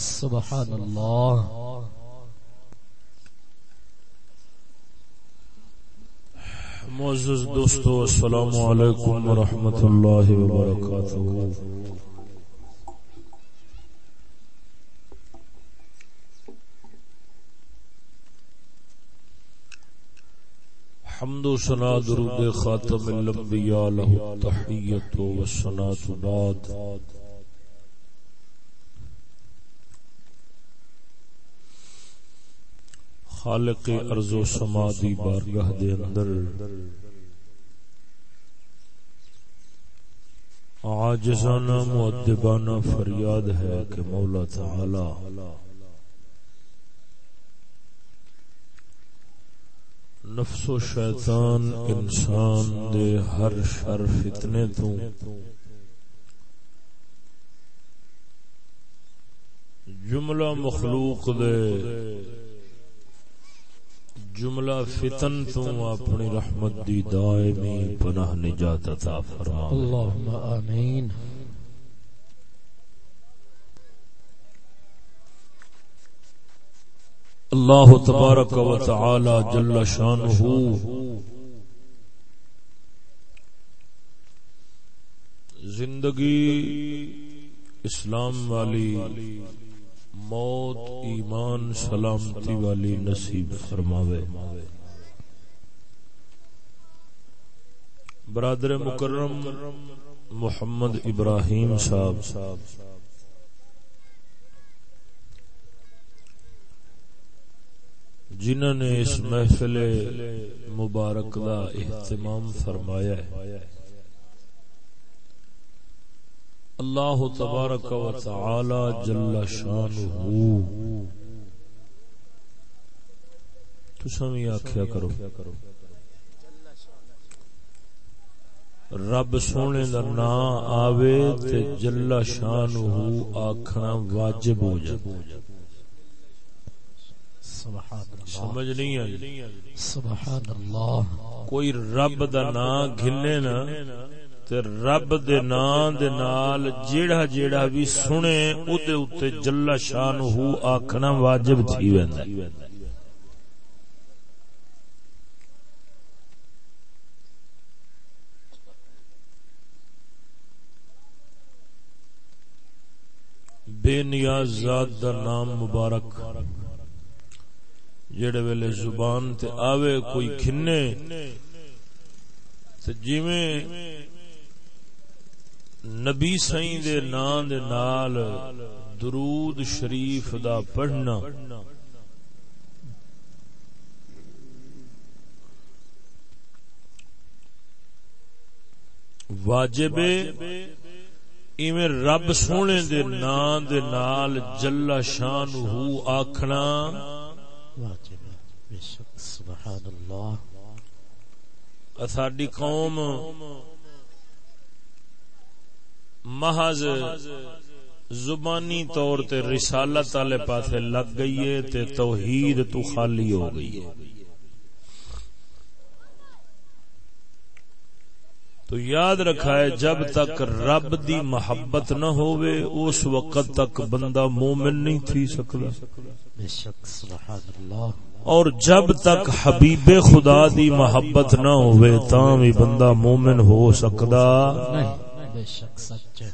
سبحان اللہ۔ معزز دوستو، السلام علیکم ورحمۃ اللہ وبرکاتہ۔ حمد و سنا درود خاتم الانبیاء له التحیت و الصلاة بعد۔ خالق ارض و سما دی بارگاہ دے اندر۔ عاجزانہ، مؤدبانہ فریاد ہے کہ مولا تعالی۔ نفس و شیطان انسان دے ہر شر فتنے تو۔ جملہ مخلوق دے۔ جملہ فتن تو اپنی رحمت دی دائمی پناہ نجات عطا فرما اللہم آمین۔ اللہ تبارک و تعالی جل شانہ زندگی اسلام والی موت، ایمان، سلامتی والی نصیب فرماوے۔ برادر مکرم محمد ابراہیم صاحب، جنہوں نے اس محفل مبارک کا اہتمام فرمایا ہے۔ اللہ تبارک و تعالی جل شانہ تساں بھی آکھیا کرو۔ رب سونے دا نام آوے تے جل شانہ آکھنا واجب ہو جائے۔ سمجھ نہیں آئی؟ سبحان اللہ۔ کوئی رب دا نام گھنے نا تے رب دے نام دے نال جیڑا جیڑا بھی سنے او دے اوتے جل شان ہو آکھنا واجب تھی ویندا بے نیاز ذات دا نام مبارک۔ جڑے ویلے زبان تے آوے کوئی کھنے۔ تے جویں نبی سائیں دے نام دے نال درود شریف دا پڑھنا۔ واجب ایویں رب سونے دے نام دے نال جل شان ہو آکھنا۔ واجب بے شک سبحان اللہ۔ ساڈی قوم محض زبانی طور تے رسالت والے پاسے لگ گئی ہے تے توحید تو خالی ہو گئی۔ ہے تو یاد رکھا ہے جب تک رب دی محبت نہ ہوئے اس وقت تک بندہ مومن نہیں تھی سکتا۔ اور جب تک حبیب خدا دی محبت نہ ہوئے تاں بھی بندہ مومن ہو سکدا نہیں۔ بے شک سچ ہے۔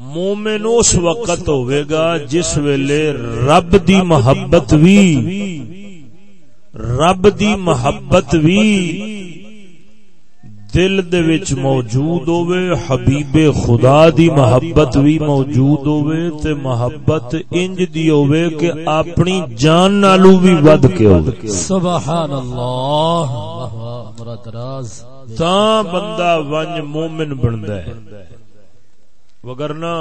مومن اس وقت ہوئے گا جس ویلے رب دی محبت بھی رب دی محبت بھی دل دے وچ موجود ہوئے حبیب خدا دی محبت بھی موجود ہوئے تے محبت انج دی ہوئے کہ اپنی جان نالو بھی ود کے ہوئے۔ سبحان اللہ اللہ مراد راز۔ تا بندہ ونج مومن بندا ہے۔ وگرنا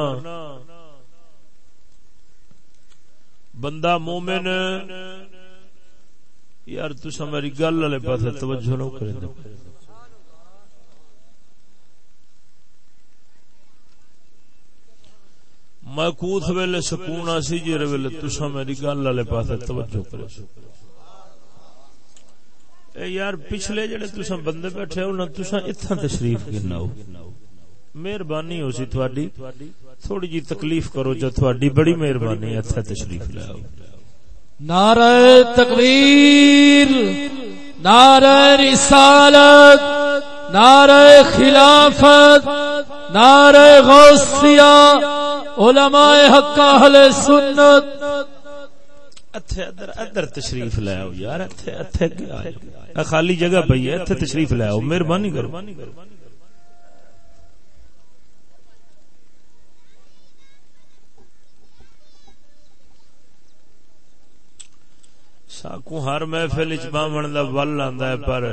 بندہ مومن، یار تسا میری گل والے پاسے توجہ نہ کرے میں کوت ویلے سکون سی جی ویلے تسا میری گل والے پاسے توجہ کرے۔ اے یار پچھلے جڑے تسا بندے بیٹھے ہو نا تسا اتھا تشریف کرنا مہربانی ہو سی تھوڑی تھوڑی جی تکلیف کرو جو تھوڑی بڑی مہربانی اتھا تشریف لے آؤ۔ نعرہ تکبیر، نعرہ رسالت، نعرہ خلافت، نعرہ غوثیہ، علماء حق اہل سنت اتھے ادھر ادھر تشریف لے آؤ یار، اتھے اتھے کیا خالی جگہ پئی ہے، اتھے تشریف لے آؤ، مہربانی کرو۔ ساکو ہر محفل چ بامن دا ول آندا ہے، پر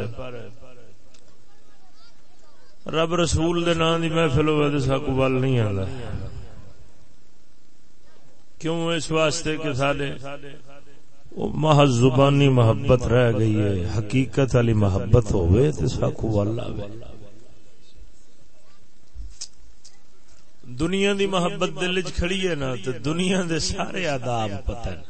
رب رسول دے نام دی محفل ہوے تے ساکو ول نہیں آندا۔ کیوں اس واسطے کہ ساڈے وہ محض زبانی محبت رہ گئی ہے، حقیقت والی محبت ہوے تے ساکو ول آوے دنیا دی محبت دل کھڑی ہے نا تے دنیا دے سارے آداب پتہ ہیں۔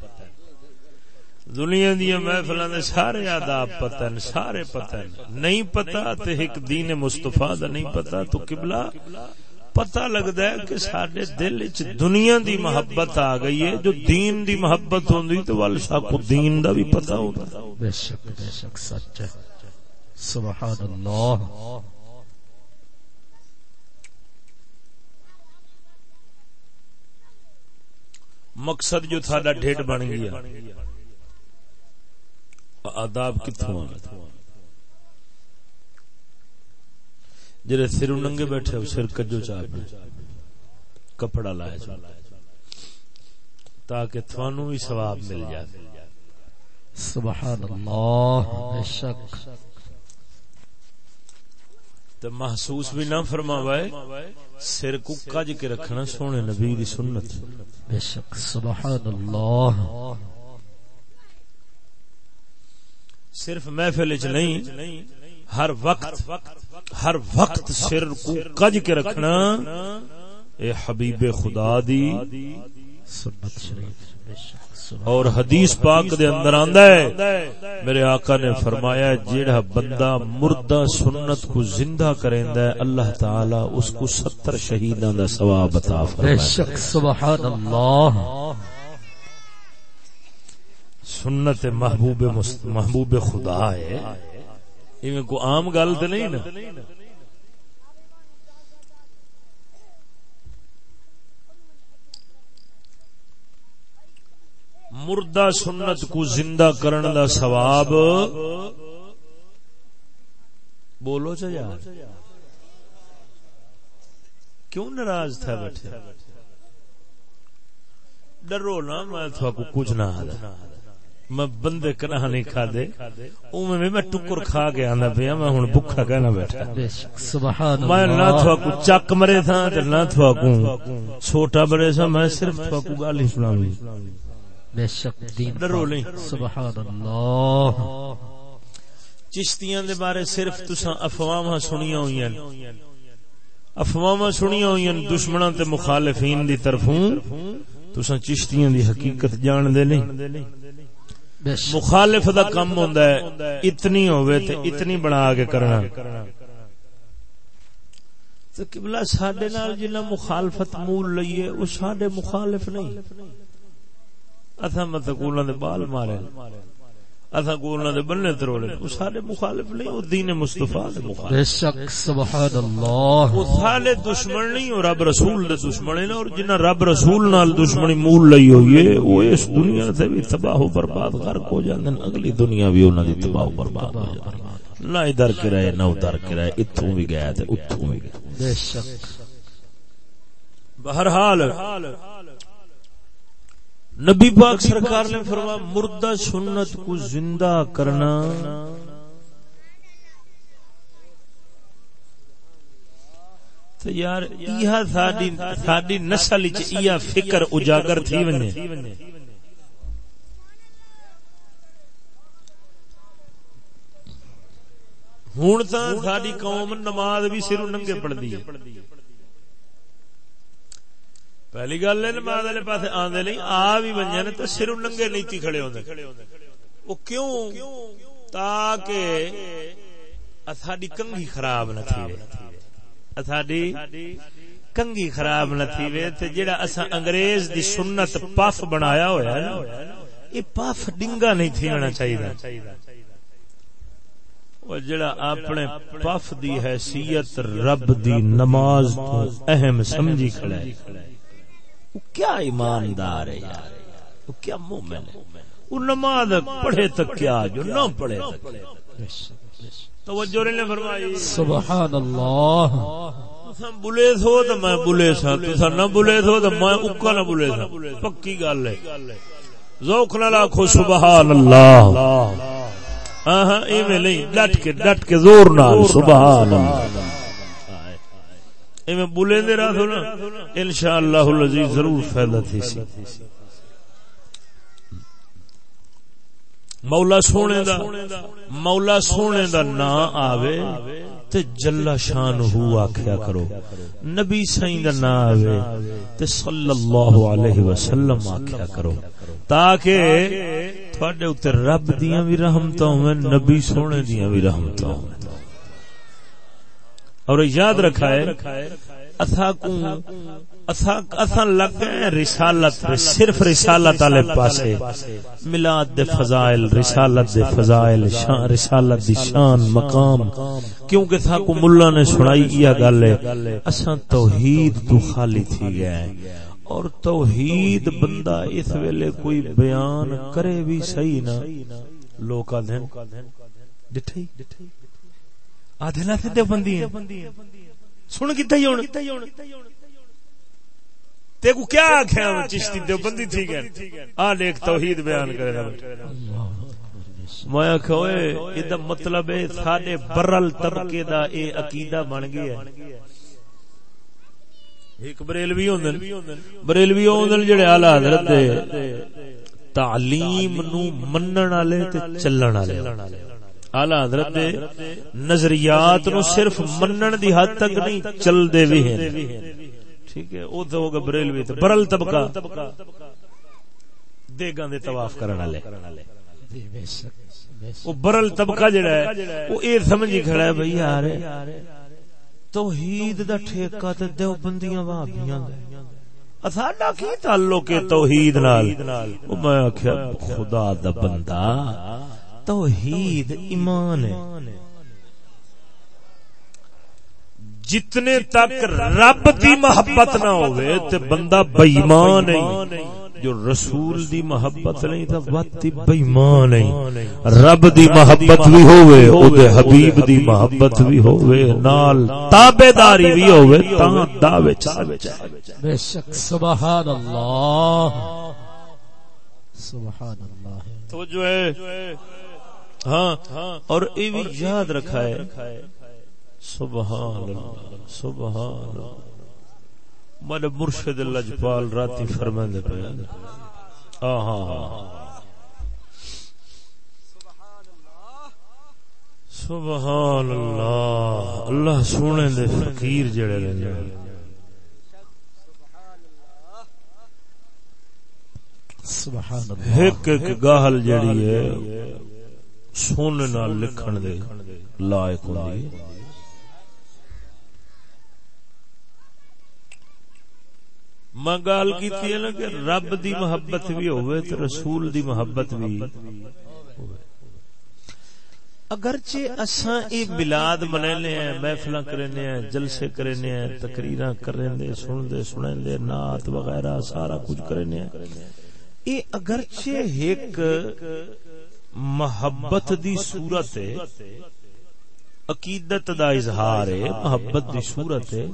دنیا دیا محفل دے سارے آداب پتہ سارے پتہ نہیں پتا تے ایک دین مستفا دا نہیں پتا تو قبلہ۔ پتہ لگدا ہے کہ ساڈے دل وچ دنیا دی محبت آ گئی ہے جو دین دی محبت ہوندی تو ول ساکو دین دا بھی پتہ ہوندا بے شک بے شک سچ ہے۔ سبحان اللہ مقصد جو تھا ڈھیٹ بن گیا آداب کتوں جڑے سر ننگے بیٹھے ہو سر کجو چاپ کپڑا لایا تاکہ تھانو بھی ثواب مل جائے۔ سبحان اللہ بے شک۔ تو محسوس بھی نہ فرماوائے سر کو کج کے رکھنا سونے نبی دی سنت۔ بے شک سبحان اللہ۔ صرف محفل چ نہیں ہر وقت ہر وقت سر کو کج کے رکھنا۔ اے حبیب خدا دی سنت شریف۔ اور حدیث پاک دے اندر آندا ہے میرے آقا نے فرمایا جیڑا بندہ مردہ سنت کو زندہ کریندا ہے اللہ تعالی اس کو 70 شہیداں دا ثواب عطا فرمائے۔ بے شک سبحان اللہ سنت محبوب محبوب خدا ہے۔ ایویں کو عام گل تے نہیں نا؟ مردہ سنت کو زندہ کرن دا ثواب بولو چا یار۔ کیوں ناراض تھا بیٹھے؟ ڈرو نا، میں تھوا کچھ نہ میں بندے کنا نہیں کھا دے اومے میں میں ٹکر کھا کے آنا پیا میں ہن بھکھا کہنا بیٹھا۔ سبحان میں نہ تھوا کو چک مرے تھا تے نہ تھوا کو چھوٹا بڑے سا میں صرف تھوا کو گالی سناوی بے شک دین ڈرو نہیں۔ سبحان اللہ۔ چشتیاں دے بارے صرف تساں افواہاں سنیاں ہوئیاں افواہاں سنیاں ہوئیاں دشمناں تے مخالفین دی طرفوں تساں چشتیاں دی حقیقت جان دے نہیں۔ مخالف دا کم ہوندا ہے اتنی ہوے تے اتنی بنا کے کرنا۔ تے قبلہ ساڈے نال جنہ مخالفت مول لئیے او ساڈے مخالف نہیں۔ اتھا مت دے بال مارے۔ کولاں دے بننے ترولے او ساڈے مخالف نہیں او دین مصطفی دے مخالف۔ بے شک سبحان اللہ او سارے دشمن نہیں اور رب رسول دے دشمن اور رب رسول نال دشمنی مول لئی ہوئی ہے او اس دنیا تے بھی تباہ و برباد غرق ہو جاندے اگلی دنیا بھی انہاں دی تباہ و برباد ہو جاندی نہ ادھر کرائے نہ ادھر کرائے اتھوں بھی گیا تے اتھوں بھی گیا بے شک۔ بہرحال نبی پاک سرکار نے فرما مردہ سنت کو زندہ کرنا۔ تو یار یہ ساڈی ساڈی نسل وچ یہ فکر اجاگر تھی ونے۔ ہوں تو ساری قوم نماز بھی سر ننگے پڑھتی ہے۔ پہلی گل ہے نماز والے پاس آدھے نہیں، آ بھی بنیا نے تو سر ننگے نیتی کھڑے ہوتے وہ کیوں؟ تاکہ ساری کنگھی خراب نہ تھی ساڈی کنگی خراب نہ تھی تے جڑا اساں انگریز دی سنت پف بنایا ہویا ہے یہ پف ڈنگا نہیں تھینا چاہیے وہ جڑا اپنے پف دی حیثیت رب دی نماز تو اہم سمجھی کھڑا ہے۔ کیا ایماندار ہے یار؟ وہ کیا مومن ہے؟ وہ نماز پڑھے تک کیا جو نہ پڑھے تک؟ توجہ نے فرمائی۔ سبحان اللہ بلے سو تو میں بلے سا تو نہ بلے سو تو میں اکا نہ بلے سا۔ پکی گل ہے۔ ذوق نہ لاکھو سبحان اللہ ہاں ہاں ایویں نہیں ڈٹ کے ڈٹ کے زور نال۔ سبحان اللہ ایویں بولے دے رہا تھو نا، انشاءاللہ العزیز ضرور فائدہ تھی سی۔ مولا سونے دا، مولا سونے دا نا آوے تے جلا شان ہو آکھیا کرو۔ نبی سائیں دا نا آوے تے صلی اللہ علیہ وسلم آکھیا کرو۔ تاکہ تھوڑے اتنے رب دیا بھی رحمت ہوں نبی سونے دیا بھی رحمت ہوں اور یاد رکھا ہے لگ گئے رسالت صرف رسالت والے پاسے۔ ملاد دے فضائل رسالت دے فضائل شان رسالت دی شان مقام۔ کیونکہ تھا کو ملا نے سنائی یہ گل ہے اساں توحید تو خالی تھی گئے اور توحید بندہ اس ویلے کوئی بیان کرے بھی صحیح نا۔ لوکا دین ڈٹھئی آدھے نہ تھے بندی سن کتا ہی ہونا تے کو کیا آکھیا ہوں چشتی دیو بندی تھی گئے۔ آل ایک توحید بیان کرے رہا۔ میں آکھا ہوئے یہ مطلب ہے ساڑے برل طبقے دا اے عقیدہ بن گیا۔ ہے ایک بریلوی ہوندن بریلوی ہوندن جڑے اعلی حضرت تعلیم نو منن والے تے چلن والے۔ اعلی حضرت دے نظریات نو صرف منن دی حد تک نہیں چل دے وی ہیں۔ ٹھیک ہے، او تو ہوگا بریلوی تے برل طبقہ۔ دیگاں دے طواف کرن والے۔ او برل طبقہ جڑا ہے، او اے سمجھی کھڑا ہے، بھئی یار، توحید دا ٹھیکہ تے دیوبندیاں وہابیاں دا ساڈا کی تعلق ہے توحید نال؟ او میں آکھیا، خدا دا بندہ۔ توحید ایمان ہے۔ جتنے تک رب دی محبت نہ ہوئے تے بندہ بے ایمان نہیں۔ جو رسول دی محبت نہیں تا وقت دی بےمان نہیں۔ رب دی محبت بھی ہوئے او دے حبیب دی محبت بھی ہوئے۔ نال تابعداری بھی ہوئے تا دعوے چاہے۔ بے شک سبحان اللہ۔ سبحان اللہ۔ تو جو ہے۔ ہاں اور یہ بھی یاد رکھا ہے۔ سبحان اللہ سبحان اللہ۔ مال مرشد لجپال راتی فرماندے پے۔ ہاں،, ہاں ہاں سبحان اللہ۔ اللہ سونے دے فقیر جڑے رہندے۔ سبحان ایک ایک گاہل جڑی ہے، سونے نال لکھن دے لائق ہوندی ہے۔ میں گال کی نا کہ رب دی محبت بھی ہوئے تو رسول دی محبت بھی اگرچہ اساں اے ملاد منینے ہیں، محفلاں کرنے ہیں، جلسے کرنے ہیں، تقریراں کرنے دے سن دے سنیں دے نعت وغیرہ، سارا کچھ کرنے ہیں۔ اے اگرچہ ایک محبت دی صورت ہے، عقیدت دا اظہار ہے، محبت دی صورت ہے،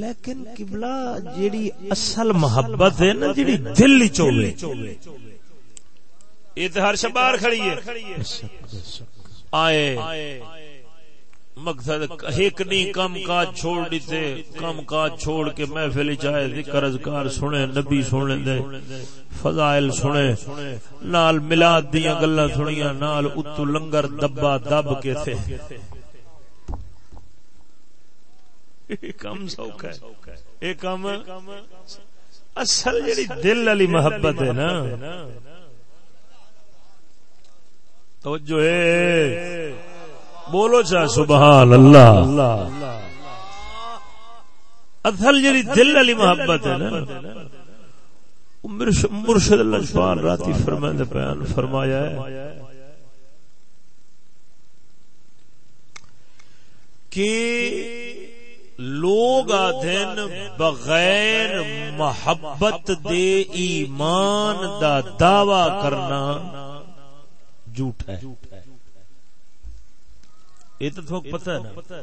لیکن قبلہ جیڑی اصل محبت ہے نا، جیڑی دل چوے یہ تو ہر شبار کھڑی ہے۔ آئے۔ مقصد ایک نہیں کم کاج چھوڑ دیتے کم کاج چھوڑ کے محفل چاہے ذکر اذکار سنے، نبی سنے دے فضائل سنے، نال ملاد دیاں گلاں سنیاں، نال اتو لنگر دبا دب کے تھے کم سوکھا ہے۔ یہ کم اصل جڑی دل والی محبت ہے نا۔ توجہ ہے۔ بولو چا سبحان اللہ۔ اصل جی دل والی محبت ہے نا مرشد لجپال راتی فرمائے بیان فرمایا ہے۔ کہ لوگ آدھن بغیر محبت دے ایمان دا دعوی کرنا جھوٹ ہے۔ یہ تو تھوک پتہ ہے نا۔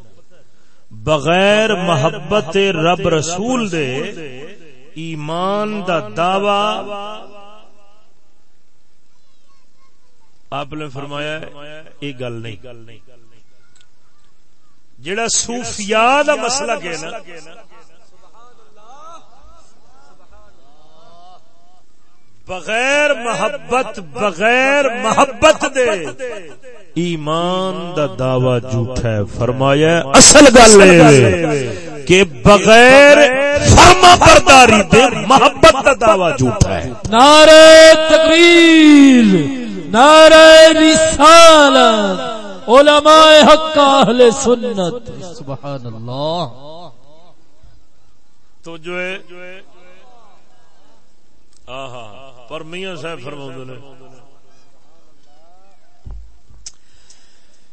بغیر محبت رب رسول دے ایمان دا دعوی، آپ نے فرمایا یہ گل نہیں۔ جڑا صوفیاء دا مسئلہ ہے بغیر محبت بغیر محبت دے۔ ایمان دا دعوی جھوٹ ہے۔ فرمایا اصل گل کہ بغیر فرما برداری دے محبت دا دعوی جھوٹ ہے۔ نعرہ تکبیر نعرہ رسالت علماء حق اہل سنت۔ سبحان اللہ تو جو ہے آہا۔ پر میاں صاحب فرما نے۔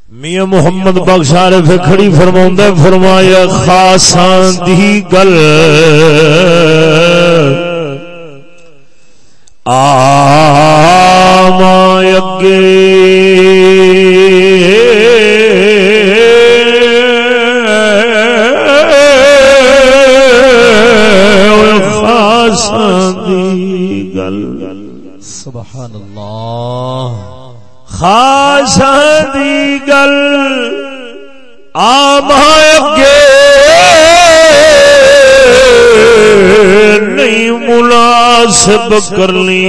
میاں محمد بخشارے پہ کھڑی فرما فرمایا خاصان دی گل۔ آ اگے۔ سبحان اللہ۔ خاص دی گل آم اگے نہیں مناسب کرنی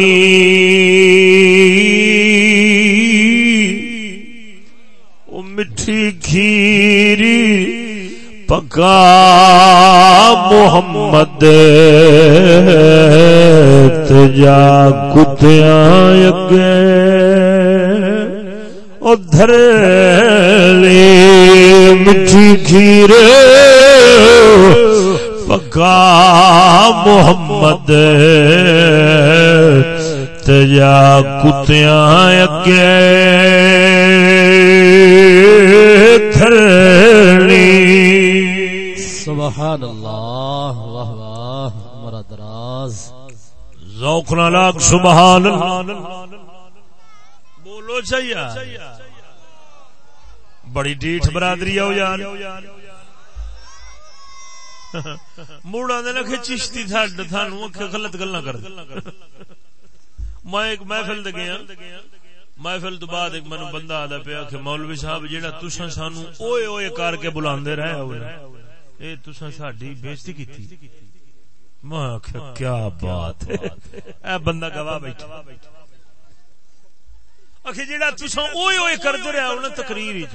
وہ مٹھی کھیری پکا محمد تجا کتیاں اگے ادھر مٹھی کھیر پکا محمد تجا کتیاں اگے دھرنی سبحان اللہ ذوق لاک سبحان اللہ۔ بولو چاہیے بڑی ڈیٹ برادری آؤ یار۔ موڑ آدھے چشتی تھانو غلط گلا کر۔ میں ایک محفل گیا۔ محفل تو بعد ایک مینو بندہ آدھا پیا کہ مولوی صاحب جہاں تسا سانو اوئے اوئے کر کے بلا رہے اے تسا ساڈی بےزتی کی میں کیا بات ہے؟ اے بندہ گواہ بیٹھا۔ اکھے جیڑا تساں اوئے اوئے کردے رہیا انہاں تقریر وچ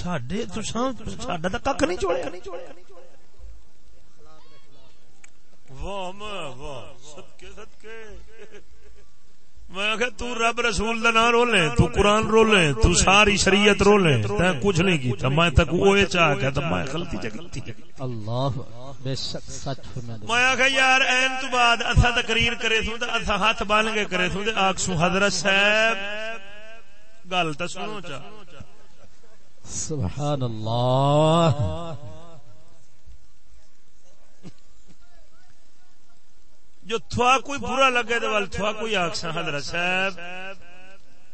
ساڈے تساں ساڈا تے ککھ نہیں چھوڑیا۔ واہ واہ صدقے صدقے۔ میں کہ تو رب رسول دا نام رولے تو قرآن رولے تو ساری شریعت رولے. تے کچھ نہیں کیتا میں تک اوے چاہ کے تے میں غلطی چ اللہ بے شک سچ فرمایا۔ میں کہ یار این تو بعد اسا تقریر کرے سوں تے اسا ہاتھ بان کے کرے سوں تے آکھ سوں حضرت صاحب۔ گل تے سنو چا۔ سبحان اللہ۔ جو تھوا کوئی برا لگے تو ول تھوا کوئی آخ حضرت صاحب،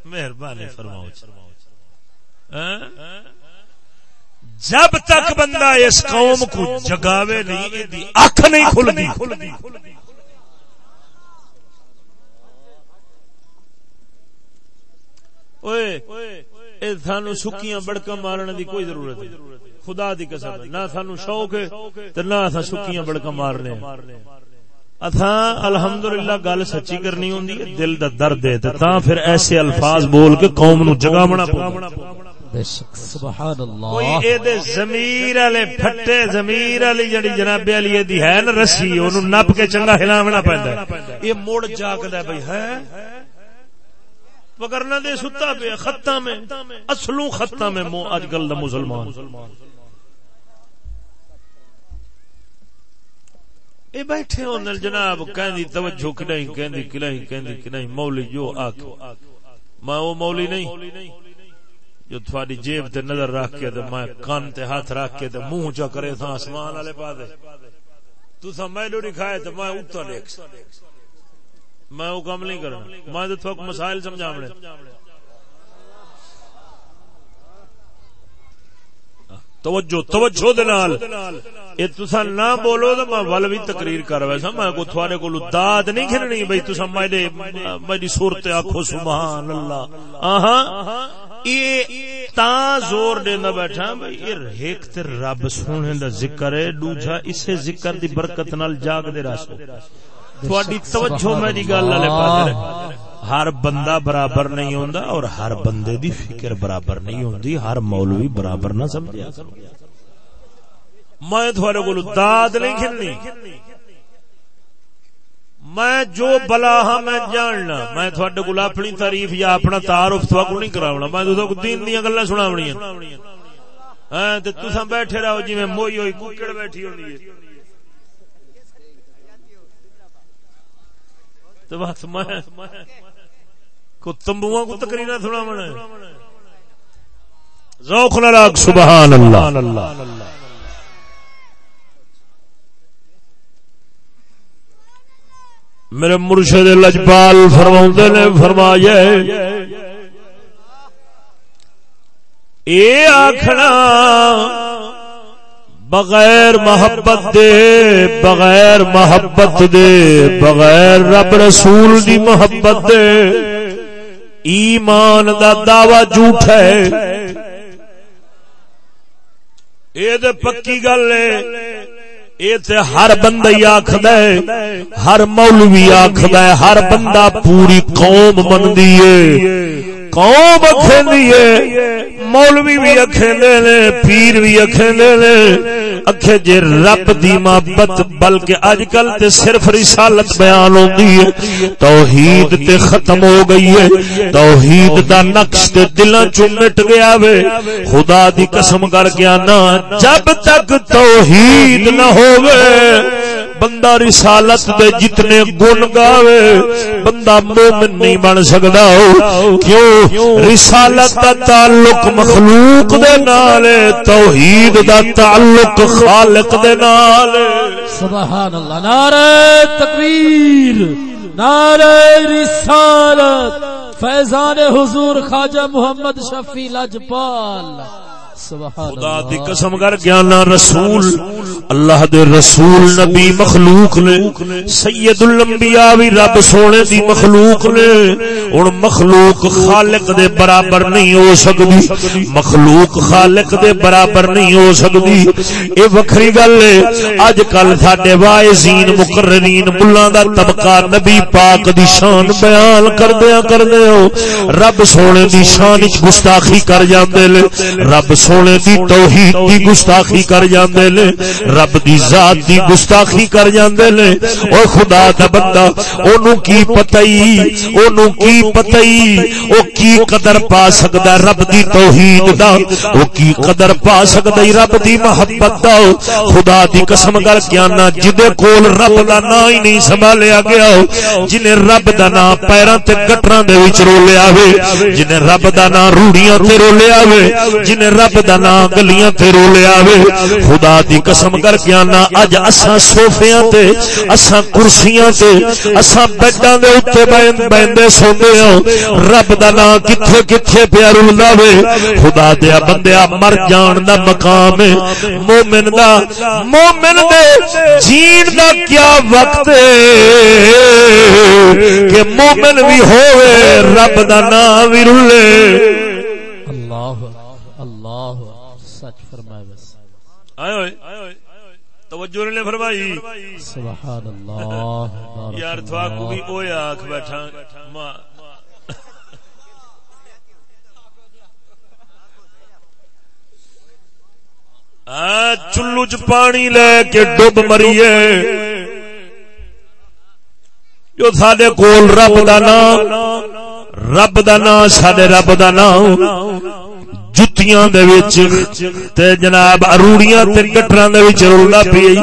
مہربانی فرماؤ جی۔ ہاں؟ جب تک بندہ اس قوم کو جگاوے نہیں اکھ نہیں کھل دی سانو سکیاں بڑکا مارنے دی کوئی ضرورت نہیں۔ خدا دی قسم، نہ سانو شوق ہے، تے نہ سکیاں بڑکا مارنے۔ اتھا الحمدللہ گل سچی کرنی ہوندی ہے دل دا درد ہے تا پھر ایسے الفاظ بول کے قوم نو جگاونا پوندا سبحان اللہ کوئی اے دے ضمیر والے پھٹے ضمیر والی جڑی جناب علی دی ہے نا رسی اونوں نپ کے چنگا ہلاونا پیندا ہے۔ اے مڑ جاگدا ہے بھئی ہے؟ وگرنہ دے ستا پہ خطا میں اصلوں خطا میں اج کل دا مسلمان۔ اے بیٹھے ہو نل جناب، کہندی توجہ کڈائیں کہندی کڈائیں کہندی کڈائیں مولی جو آکھ میں وہ مولی نہیں، جو تھوڑی جیب تے نظر رکھ کے تے میں کان تے ہاتھ رکھ کے تے منہ چا کرے تھا آسمان والے پاسے۔ تو سا میلو دکھائے تے میں اوپر دیکھ۔ میں وہ کام نہیں کرنا۔ میں تو تھوک مسائل سمجھاونے توجہ توجہ دنال اے تسا نہ بولو تو میں ول بھی تقریر کر ویسا، میں کو تھوڑے کو داد نہیں کھننی، بھئی تسا میرے میری صورت آکھو، سبحان اللہ۔ آہاں یہ تا زور دینا بیٹھا، بھئی یہ ایک تے رب سونے دا ذکر ہے، دوجا اسے ذکر دی برکت نال جاگ دے راسو۔ تھوڑی توجہ میری گل والے پاس۔ ہر بندہ برابر نہیں ہوندا اور ہر بندے دی فکر برابر نہیں ہوندی، ہر مولوی برابر نہ سمجھیا میں تھوڑے کو داد نہیں کھلنی۔ میں جو بلا ہاں میں جاننا، میں تھوڑے کو اپنی تعریف یا اپنا تعارف تھوڑا کو نہیں کراونا، میں تو دین دیا گلا سناونی ہاں تے تساں بیٹھے رہو جی موئی ہوئی ککڑ بیٹھی ہونی ہے۔ تو بس میں کو تمبو کو تقریر سنا من ذوق نہ سبحان اللہ۔ میرے مرشد لجپال فرما نے فرمایا اے آخنا بغیر محبت دے، بغیر محبت دے، بغیر رب رسول دی محبت دے ایمان دا دعوی جھوٹ ہے۔ یہ پکی گل ہے۔ یہ ہر بندہ ہی آخد ہر مولوی آخد ہر بندہ پوری قوم بنتی ہے۔ قوم اکھیندی ہے۔ مولوی بھی اکھیندے نے، پیر بھی اکھیندے نے۔ اکھے جے رب دی محبت، بلکہ اج کل تے صرف رسالت بیان ہوندی ہے، توحید تے ختم ہو گئی ہے۔ توحید دا نقش تے دلاں چوں مٹ گیا وے۔ خدا دی قسم کر کے نا جب تک توحید نہ ہوے بندہ رسالت دے جتنے گن گاوے، بندہ مومن نہیں بن سکتا کیوں؟ رسالت دا تعلق مخلوق دے نال توحید دا تعلق خالق دے نال سبحان اللہ نعرہ تکبیر، نعرہ رسالت۔ فیضان حضور خواجہ محمد شفیع لجپال خدا دی قسم کر گیا رسول. اللہ دے رسول نبی مخلوق نے. سید الانبیاء بھی رب سونے دی مخلوق نے. ہن مخلوق خالق دے برابر نہیں ہو سکدی. مخلوق خالق دے برابر نہیں ہو سکدی. اے وکھری گل ہے اج کل ساڈے وائزین مقررین ملہ دا طبقہ نبی پاک دی شان بیان کردیاں کردے ہو رب سونے دی شان وچ گستاخی کر جاندے لے رب سونے دی توحید دی گستاخی کر جاندے نے رب دی ذات دی گستاخی کر جاندے نے او خدا دا بندہ اونوں کی پتہ ہی اونوں کی پتہ ہی او کی قدر پا سکدا رب دی توحید دا او کی قدر پا سکدا رب دی محبت دا۔ خدا دی قسم کر کے نا جدے کول رب دا نام ہی نہیں سنبھالیا گیا جنے رب دا نام پیراں تے گٹراں دے وچ رولیا وے جنے رب دا نام روڑیاں تے رولیا وے جنے رب رب دا نام گلیاں تے رولیا وے خدا دی قسم کر کے نا اج اساں صوفیاں تے، اساں کرسیاں تے، اساں بیڈاں دے اوتے بیندے سوندے ہاں۔ رب دا نام کتھے کتھے پیا رولدا وے۔ خدا دیا بندیا، مر جان دا مقام ہے۔ مومن دا مومن دے جین دا کیا وقت ہے؟ کہ مومن بھی ہوئے رب دا نام بھی رولے اللہ اللہ سچ فرمائے بس توجہ نے فرمائی۔ سبحان اللہ۔ یار تھوا کو بھی اوے بیٹھا۔ چلو چ پانی لے کے ڈب مریے۔ جو سڈے کول رب دا نام۔ رب دا نام سڈے رب دا نام۔ جتیاں دے وچ۔ تے جناب اروڑیاں تے گٹراں دے وچ رولدا پئی۔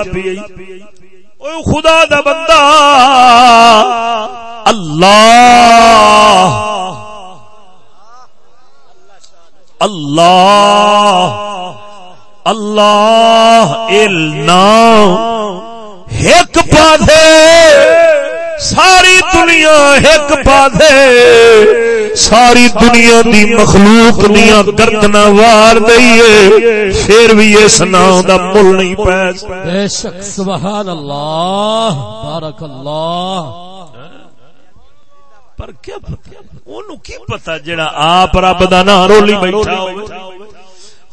اوے خدا دا بندہ۔ اللہ۔ اللہ۔ اللہ۔ ایک پادے ساری دنیا ایک پادے ساری دنیا دی مخلوق دیا گردنا وار دئیے پھر بھی اس نام دا مل نہیں پی بے شک سبحان اللہ بارک اللہ۔ پر کیا پتا؟ اونوں کی پتا جڑا آپ رب دا نام رولی بیٹھا ہوئے؟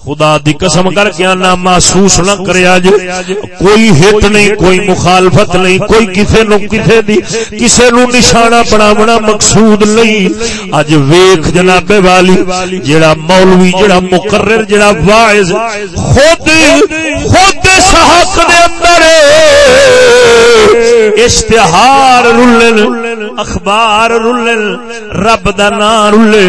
خدا دی قسم کر کے آنا محسوس نہ کریا جے کوئی ہت نہیں، کوئی مخالفت نہیں، کوئی کسے نو کسے دی، کسے نو نشانہ بناونا مقصود نہیں۔ اج ویکھ جناب والی، جڑا مولوی، جڑا مقرر، جڑا واعظ، خود خود صحاق دے اندر اشتہار رلن، اخبار رلن، رب دا نام رلے،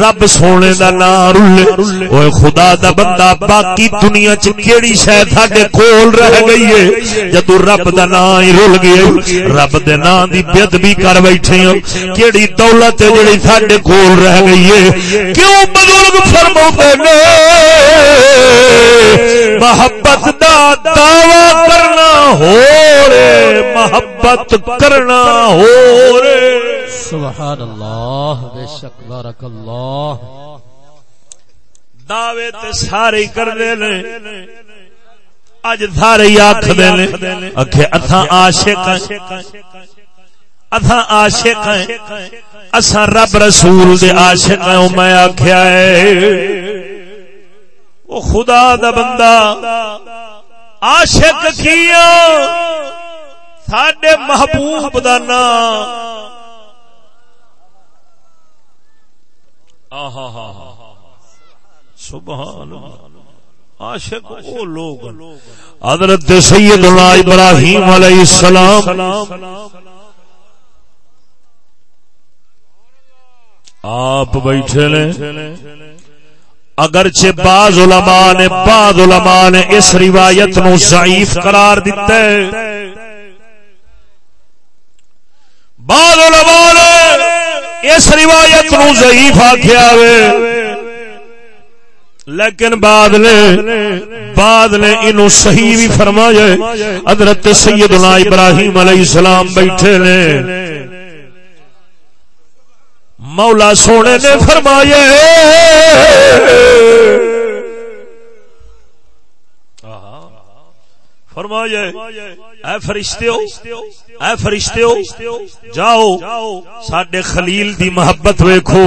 رب سونے دا نام رلے۔ اوے خدا دا بندہ باقی دنیا چ کیڑی شے تھاڈے کول رہ گئی ہے؟ جدوں رب دا نام ہی رل گیا رب دے نام دی بے ادبی کر بیٹھے ہو کیڑی دولت ہے جڑی تھاڈے کول رہ گئی ہے؟ کیوں بزرگ فرماتے نے؟ محبت دا دعوی کرنا ہو رے، محبت کرنا ہو رے۔ سبحان اللہ، بے شک، بارک اللہ۔ دعوے تے سارے کر دے نے۔ اج سارے آخ دے نے۔ اکھے اتھا عاشق ہیں۔ اتھا عاشق ہیں۔ اساں رب رسول دے عاشق ہیں۔ میں آکھیا ہے۔ او خدا دا بندہ۔ عاشق کیا ساڈے محبوب دا نام۔ آہا ہا ہا سبحان عاشق او لوگ حضرت سیدنا ابراہیم علیہ السلام۔ آپ بیٹھے نے۔ اگرچہ بعض علماء نے بعض علماء نے اس روایت نو ضعیف قرار دیتا ہے۔ بعض علماء نے اس روایت نو ضعیف آکھیا ہے۔ لیکن بعد نے بعد نے انو صحیح بھی فرمایا حضرت سیدنا ابراہیم علیہ السلام بیٹھے نے۔ مولا سونے نے فرمایا فرمایا اے فرشتے ہو، اے فرشتے ہو، جاؤ، ساڈے خلیل دی محبت ویکھو۔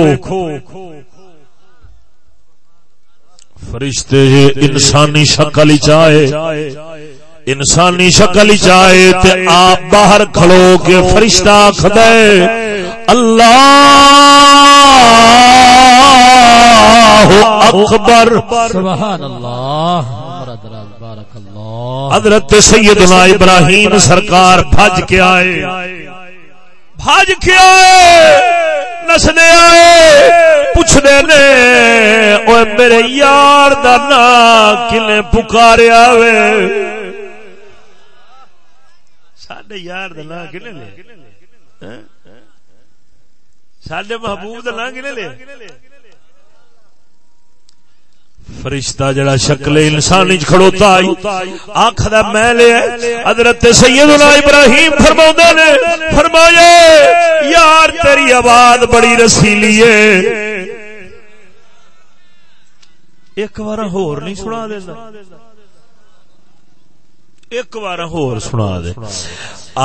فرشتے انسانی شکل چاہے انسانی شکل چاہے تے آپ باہر کھڑو کے فرشتہ آخد اللہ اکبر۔ سبحان اللہ۔ حضرت سیدنا ابراہیم سرکار بھج کے آئے۔ بھج کے آئے نسنے آئے۔ پوچھنے نے اوے میرے یار دا نا کلے پکاریا وے۔ ساڈے یار دا نا کلے لے۔ ہاں؟ ساڈے محبوب دا نا کلے لے۔ فرشتہ جڑا شکل انسانی کھڑوتا آئی آنکھ دا میں لے حضرت سیدنا ابراہیم فرماؤں نے، فرمایا، یار تیری آواز بڑی رسیلی ہے۔ ایک بار ہور نہیں سنا دینا ایک بار ہور سنا دے۔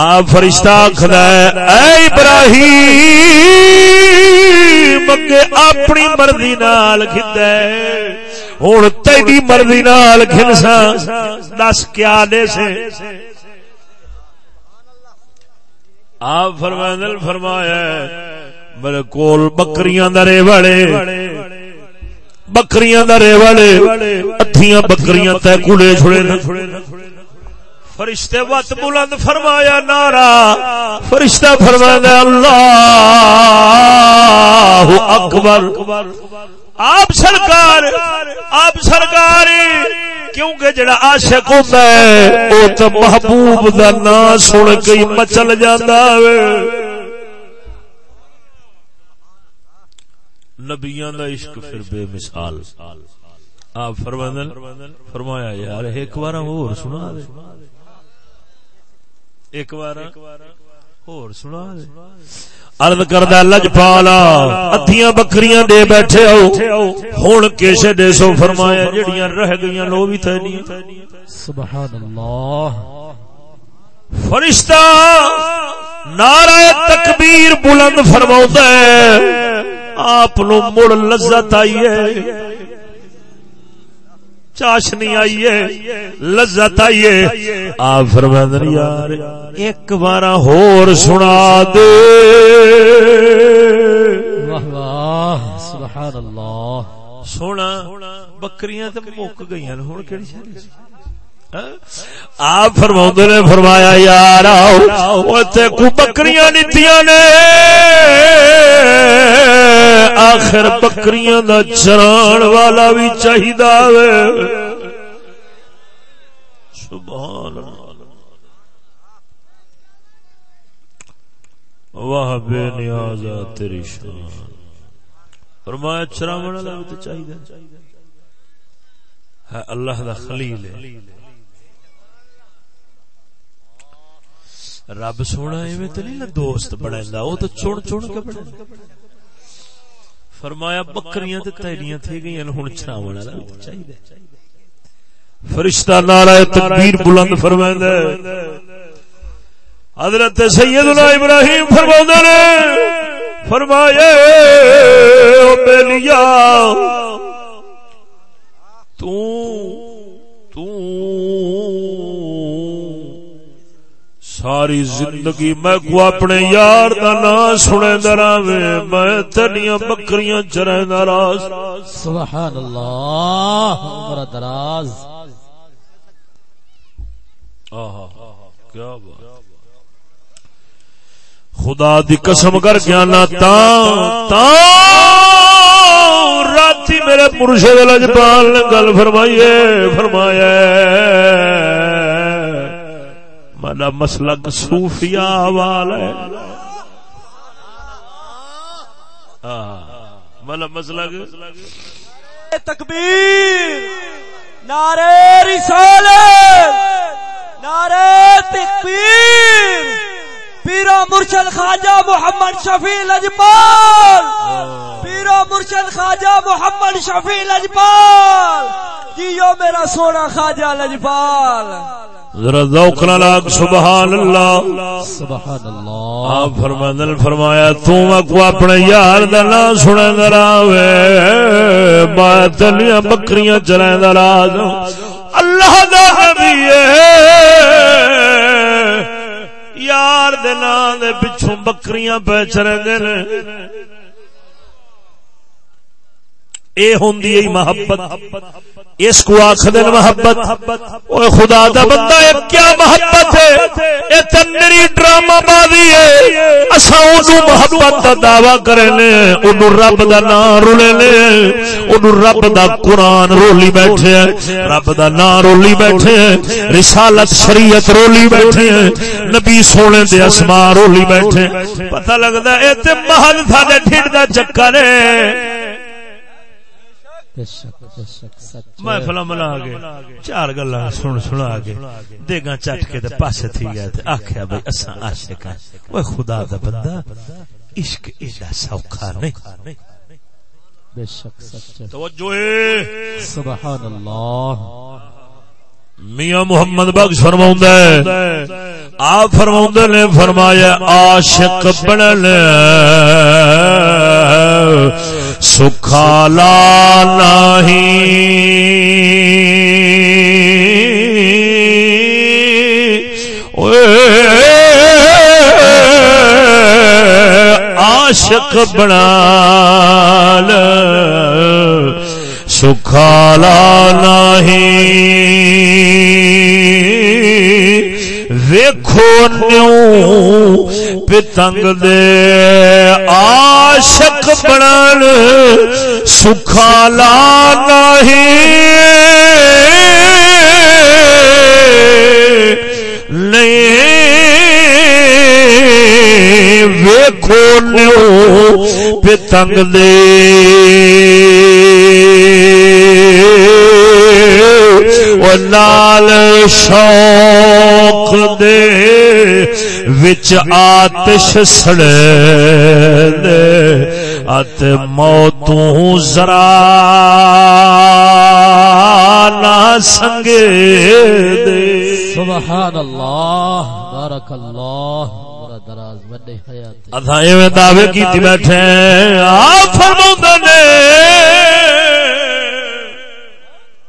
آپ فرشتہ آخر اے ابراہیم، اگے اپنی مرضی نال کھدے ہوں تیری مرضی نال کھنسا دس کیا دے سے۔ آپ فرمائے فرمایا میرے کول بکریاں درے بڑے بکریاں درے بڑے اتیاں بکریاں تے کڑے چھڑے فرشتے وت بلند فرمایا نارا فرشتہ فرمایا، اللہ اکبر۔ آپ سرکار آپ سرکار، کیونکہ جڑا عاشق ہوتا ہے، او تے محبوب دا نام سن کے مچل جاندا ہے۔ نبیاں دا عشق پھر بے مثال۔ آپ فرماندن، فرمایا، یار، ایک بار اور سنا دے۔ ایک بار اور سنا دے۔ عرض کردہ لج پالا، ادھیاں بکریاں دے بیٹھے ہو۔ ہون کیسے دے سو فرمایا، جڑیاں رہ گئیاں لو بھی تھے نہیں۔ سبحان اللہ۔ فرشتہ نعرہ تکبیر بلند فرماؤں ہے۔ آپ مڑ لذت آئی ہے۔ چاشنی آئی ہے۔ لذت آئی ہے۔ آپ فرماندن یار ایک بارا ہور سنا دے۔ سبحان اللہ۔ سونا بکریاں تے مک گئی ہوں شہری آپ فرما نے فرمایا یار آؤ کو بکریاں نیتیاں نے۔ آخر بکریاں دا چران والا بھی چاہیے سبحان واہ بے نیاز تیری شان۔ فرمایا چراون والا بھی تو چاہیے اللہ دا خلیل ہے۔ رب سونا ایویں تو نہیں دوست بنائندا او تو چن چن کے بنائندا فرمایا، بکریاں تے تیریاں تھی گئیاں ہن چھاون والا چاہیے فرشتہ نعرہ تکبیر بلند فرمائندا حضرت سیدنا ابراہیم فرماؤندے نے، فرمایا او بیلیا تو تو ساری زندگی میں کو اپنے یار دا نام سنے درا میں تنیا بکریاں چرے دراز سبحان اللہ عمر دراز۔ کیا بات۔ خدا دی قسم کر کے نا تا تا راتی میرے مرشد لجپال نے گل فرمائیے فرمایا مانا مسلک صوفیا والا ہے۔ ہاں، مانا مسلک۔ تکبیر نعرے رسالت نعرے تکبیر۔ پیرو مرشد خواجہ محمد شفیع لجپال پیرو مرشد خواجہ محمد شفیع لجپال جیو میرا سونا خواجہ لجپال ذرا ذوق نہ لاگ سبحان اللہ سبحان اللہ آپ فرماندن فرمایا تو کو اپنے یار دا نام سنے ذرا وے میں تلیاں بکریاں چلیں ذرا اللہ دا نبی ہے۔ یار دے نام دے پچھوں بکریاں پہ چرندے نے۔ اے ہوندی ہے محبت، اس کو آخدن محبت۔ اوے خدا دا بندہ ہے کیا محبت ہے؟ اے تنری ڈرامہ بازی ہے۔ اساں اونوں محبت دا دعویٰ کرنے اونوں رب دا نام رولے نے اونوں رب دا قرآن رولی بیٹھے ہیں۔ رب دا نام رولی بیٹھے ہیں۔ رسالت شریعت رولی بیٹھے ہیں۔ نبی سونے دے اسماء رولی بیٹھے ہیں۔ پتہ لگدا اے تے محل تھاڈے ڈھڈ دا چکر ہے۔ میں فلم لا کے چار گلا سن سنا کے دیگا چٹ کے تے پاسے تھی گیا آکھیا بھائی اساں عاشق ہیں۔ اوے خدا دا بندہ عشق ایڈا سوکھا نہیں۔ بے شک سچ توجہ سبحان اللہ میاں محمد بخش فرماؤں ہے۔ آپ فرماؤں نے فرمایا عاشق بنن سکھالا نہیں۔ عاشق بنا سکھالا نہیں۔ ویکھو نیو پتنگ دے آ عاشق بنان سکھالا نہیں۔ ویکھو نیو پتنگ دے او نال شوق دے وچ آتش سڑے دے ات موتوں ذرا نہ سنگے دے۔ سبحان اللہ، بارک اللہ برا دراز وڈے حیات اتھا ایویں دعوے کیتی بیٹھے آپ نے۔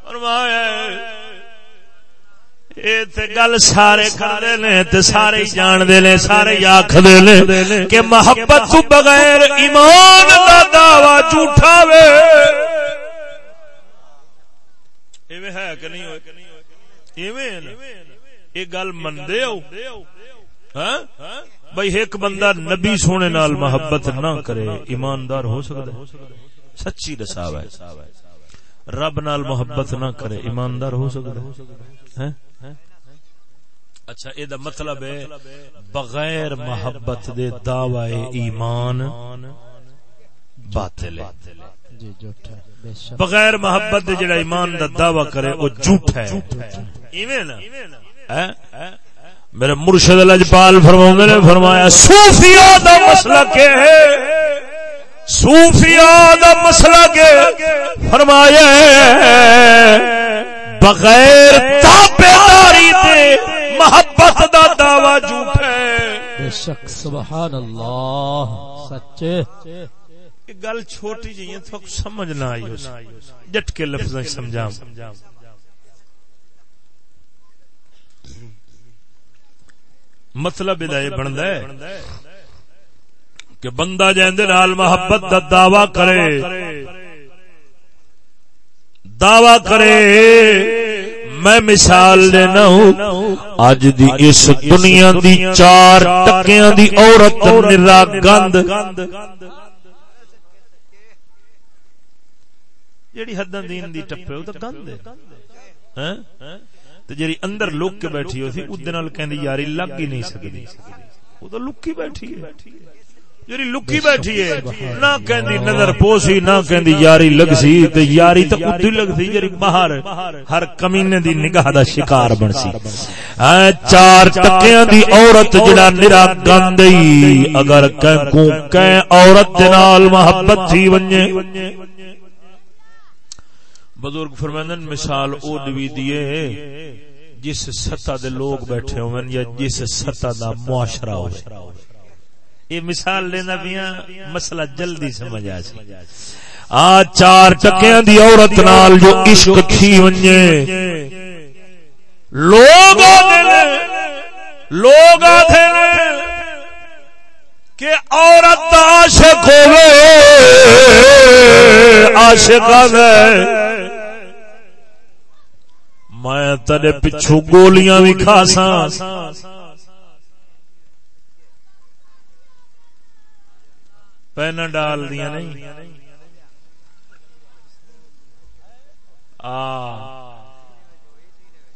فرمایا اے تے گل سارے کردے نے، تے سارے ہی جان دے نے، سارے ہی نے کہ محبت تو بغیر ایمان دا دعوی جھوٹا وے۔ ایویں ہے کہ نہیں ہوئے؟ ایویں ہے نا؟ یہ گل مندے ہو۔ ہاں؟ بھائی ایک بندہ نبی سونے نال محبت نہ کرے ایماندار ہو سکتا ہے؟ سچی دساو ہے رب نال محبت نہ کرے ایماندار ہو سکتا ہے؟ اچھا یہ مطلب ہے بغیر محبت دے دعوی ایمان باطل ہے۔ جی بغیر محبت دے جڑا ایمان دا دعوی کرے وہ جھوٹ ہے۔ ایویں نا؟ میرے مرشد لجپال فرماؤں نے فرمایا صوفیاء دا مسئلہ کیا ہے؟ صوفیاء دا مسئلہ کے فرمایا بغیر تابعداری دے محبت دا دعوی جھوٹ ہے۔ بے شک سبحان اللہ سچے گل چھوٹی جی تو سمجھ نہ آئی جٹ کے لفظ سمجھا مطلب یہ بنتا ہے کہ بندہ جہاں نال محبت دا دعوی کرے دعوی کرے، میں مثال دینا ہوں اج دی اس دنیا دی چار ٹکیاں دی عورت نرا گند۔ جیڑی حداں دین دی ٹپے او تے گند ہے۔ ہیں تے جیڑی اندر لوک کے بیٹھی ہو سی اودے نال کہندی یاری لگ ہی نہیں سکدی۔ او تو لکی بیٹھی ہے۔ جیڑی لکی بیٹھی ہے، نہ کہندی نظر پوسی، نہ کہندی یاری لگ سی۔ تے یاری تے اودی لگ سی جیڑی باہر، ہر کمینے دی نگاہ دا شکار بن سی۔ اے چار ٹکیاں دی عورت جڑا نرا گندئی اگر کہیں کو کہیں عورت دے نال محبت تھی ونجے۔ بزرگ فرمندن مثال او دوی دیے جس سطح دے لوگ بیٹھے ہوئے یا جس سطح دا معاشرہ ہوئے۔ یہ مثال لینا پیا ہاں، مسئلہ جلدی سمجھ آ سی آ چار ٹکیاں دی عورت نال جو عشق تھی ونجے۔ لوگ آدھے نے لوگ آدھے نے کہ عورت عاشق ہوئے، عاشق آدھے میں تیرے پچھو گولیاں بھی کھا سا پین ڈال دیا نہیں۔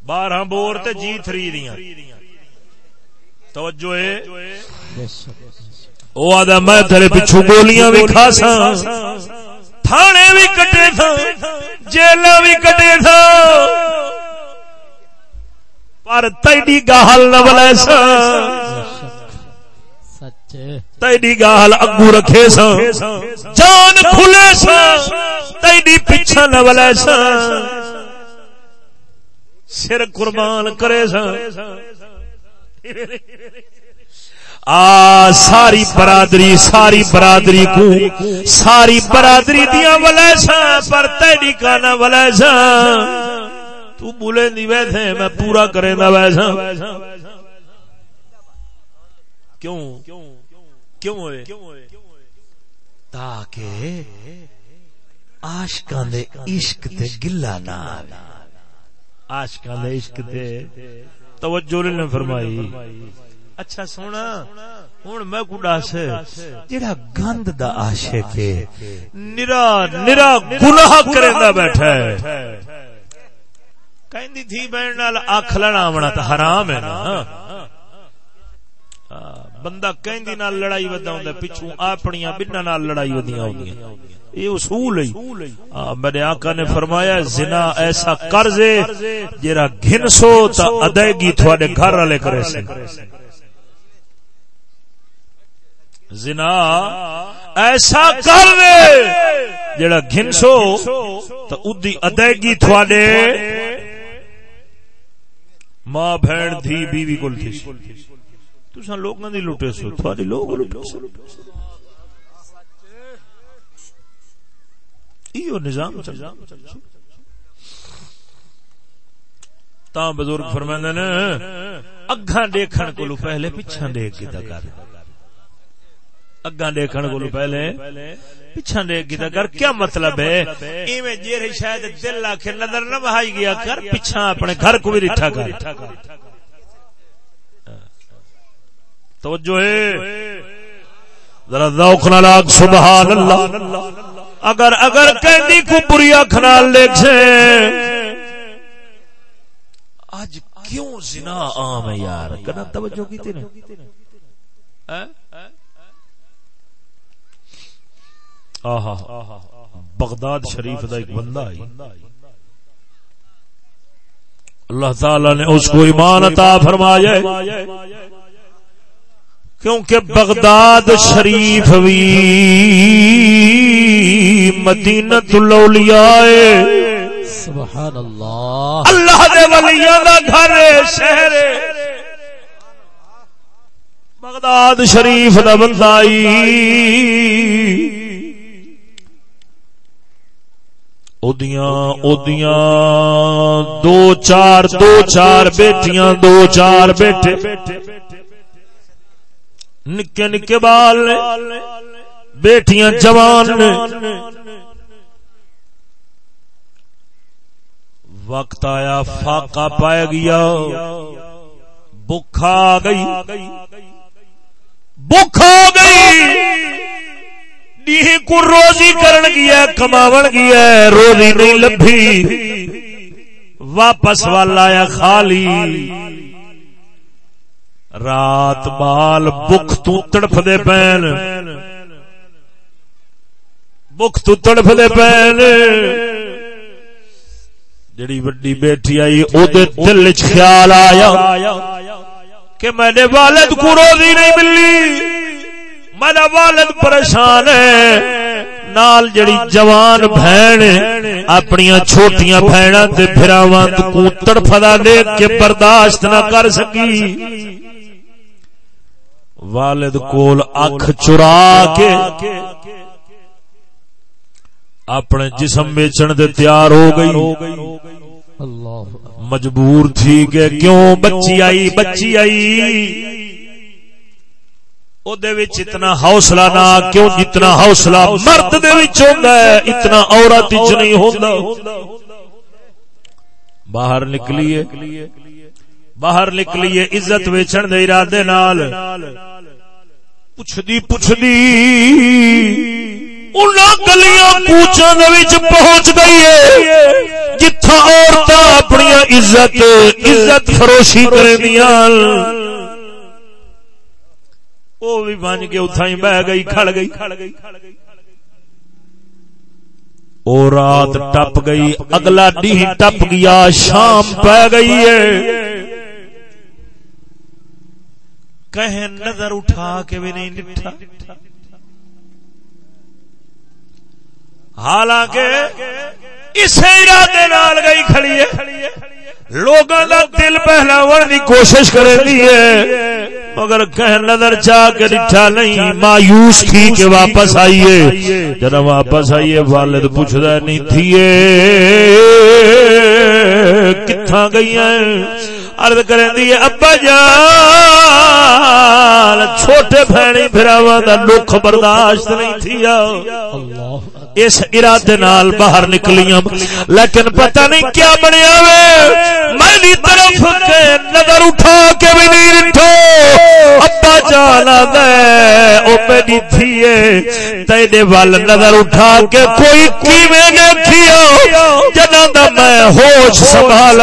بارہ بور تے جی تھری دیا۔ توجہ ہے۔ وہ آدھا میں تیرے پچھو گولیاں بھی کھا سا تھانے بھی کٹے تھا جیل بھی کٹے تھا پر تیڈی گاہل نہ بلے سچے تیڈی گاہل اگو رکھے سا جان کھلے سا تیڈی پیچھا نہ بلے سا سر قربان کرے سا آ ساری برادری ساری برادری کو ساری برادری دیا ولیسا پر تیری کانا ولیسا تو بولے نہیں ویسے، میں پورا کرے دا ویسا۔ کیوں؟ کیوں ہوئے؟ تاکہ عاشقاں دے عشق تے گلا نہ آوے۔ عاشقاں دے عشق تے توجہ نے فرمائی۔ اچھا سونا ہوں میں کو دس جڑا گند دا عاشق ہے، نرا نرا گناہ کرے کریندا بیٹھا ہے۔ کہندی تھی بہن نال اکھ لڑاونا تے حرام ہے نا بندہ کہندی نال لڑائی ودا ہوندا پچھوں اپنیاں بننا نال لڑائی ودیاں ہوندیاں یہ اصول ہے ہاں، میرے آقا نے فرمایا زنا ایسا قرض ہے جرا گھن سو تا ادائیگی تھوڑے گھر والے کرے سے زنا ایسا قرض ہے جڑا گھن سو تا ادی ادائیگی تھوڑے ماں بہن دھی بیوی کول تھی تساں لوگاں دی لٹے سو تھوڑی لوگ لٹے سو۔ ایو نظام چل تا بزرگ فرماندے نے اگھاں دیکھن کولو پہلے پیچھے دیکھ کے کر۔ اگاں دیکھن کولو پہلے پیچھے دیکھ کے کر، کیا مطلب ہے؟ ایویں جے شاید دل آکھے نظر نہ بہائی گیا کر پیچھے اپنے گھر کو بھی رٹھا کر۔ توجہ ہے۔ ذرا ذوق نہ لاگ سبحان اللہ۔ اگر اگر کہندی کو بری کھنال دیکھ سے آج کیوں زنا عام ہے یار؟ کنا توجہ کی تھی آہا بغداد شریف دا ایک بندہ ہے۔ اللہ تعالی نے اس کو ایمان عطا فرمایا کیونکہ بغداد شریف بھی مدینت الاولیاء سبحان اللہ اللہ دے ولیاں دا گھر شہر بغداد شریف دا بندہ دو چار دو چار بیٹیاں دو چار بیٹے نکے نکے بال بیٹیاں جوان نے وقت آیا فاقا پائے گیا بکھا گئی بکھا گئی کو روزی کرن گیا، کماون گیا، روزی نہیں لبھی۔ واپس والا آیا خالی۔ رات بال بخ تو تڑف دے پین بخ تو تڑف دے پین جڑی وڈی بیٹی آئی او دے دل چ خیال آیا کہ میرے والد کو روزی نہیں ملی۔ میرا والد پریشان ہے۔ نال جڑی جوان بہن اپنی چھوٹیاں بہنا تے پھراواں کو تڑفدا دیکھ کے برداشت نہ کر سکی۔ والد کول اکھ چرا کے اپنے جسم بیچن دے تیار ہو گئی۔ مجبور تھی کہ کیوں بچی آئی بچی آئی؟ وچ اتنا حوصلہ نہ کیوں جتنا حوصلہ مرد دے ہے اتنا عورت نہیں ہوتا باہر نکلیے باہر نکلیے عزت ویچن دے ارادے نال پوچھدی پوچھدی گلیاں کوچا پہنچ گئی ہے جتھا عورت اپنی عزت عزت فروشی کرے وہ بھی بن کے اتھا ہی بہ گئی، کھڑ گئی۔ او رات ٹپ گئی، اگلا ڈی ٹپ گیا، شام پہ گئی ہے۔ کہیں نظر اٹھا کے بھی نہیں نٹھا۔ حالانکہ اس ارادے نال گئی کھڑی ہے۔ لوگوں دل پہلاو دی کوشش کرتی ہے۔ مگر کہ نظر چاہ کے ڈٹھا نہیں، مایوس تھی کہ واپس آئیے۔ جب واپس آئیے، والد پوچھتا نہیں تھی کتنا گئی ارد کریں دی ابا جان، چھوٹے بھینی پھراوا دا لکھ برداشت نہیں تھی اس ارادے نال باہر نکلیاں۔ لیکن پتہ نہیں کیا بنیا وے۔ میری طرف کے نظر اٹھا کے بھی نہیں رٹھو۔ ابا جانا دے او میری دھیے تیرے وال نظر اٹھا کے کوئی کیویں دیکھیو جنا دا میں ہوش سنبھال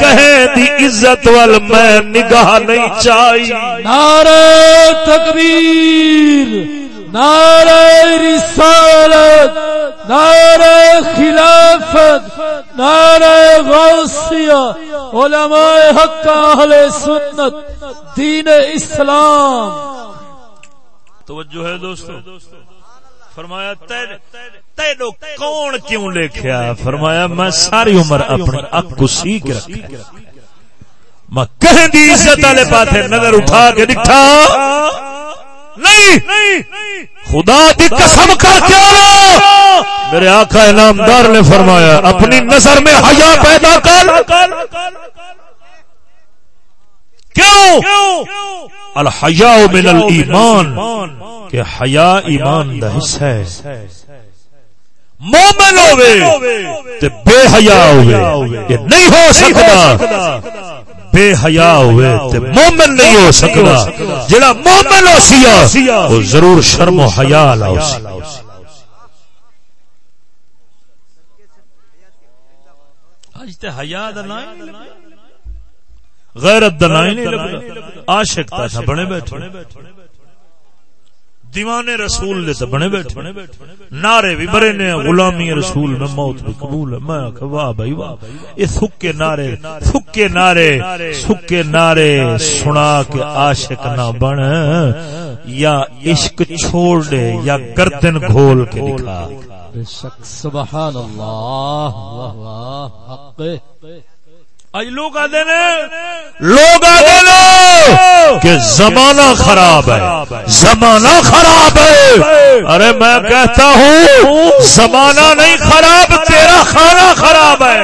کہیں دی عزت وال میں نگاہ نہیں چاہی۔ نعرہ تکبیر نعرہ رسالت نعرہ خلافت نعرہ غوثیہ علماء حق اہل سنت دین اسلام۔ توجہ ہے دوستو۔ فرمایا تینو کون کیوں لکھیا؟ فرمایا میں ساری عمر اپنی اک کو سیکھ رکھا کہیں دی عزت والے پاسے نظر اٹھا کے ڈٹھا۔ نہیں، خدا دی قسم کر کے میرے آقا انعامدار نے فرمایا، اپنی نظر میں حیا پیدا کر۔ کیوں؟ الحیا من الایمان، کہ حیا ایمان دا حصہ ہے۔ مومن ہوئے تے بے حیا ہوئے یہ نہیں ہو سکتا بے حیا ہوئے تے مومن نہیں ہو سکتا جڑا مومن ہو سیا وہ ضرور شرم و حیا لاؤ اج تے حیا دا نام غیرت دا نام عاشق تا بنے بیٹھے۔ دیوانے رسول دے تے بنے بیٹھے۔ نعرے بھی بڑے نے، غلامی رسول میں موت بھی قبول ہے۔ میں کہ واہ بھائی، واہ۔ یہ سکے نعرے سکے نعرے سکے نعرے سنا کے عاشق نہ بن۔ یا عشق چھوڑ دے، یا گردن کھول کے دکھا۔ بے شک، سبحان اللہ۔ واہ واہ حق آج لوگ آدھے نے لوگ آدھے نے کہ زمانہ خراب ہے۔ زمانہ خراب ہے۔ ارے میں کہتا ہوں، زمانہ نہیں خراب، تیرا کھانا خراب ہے۔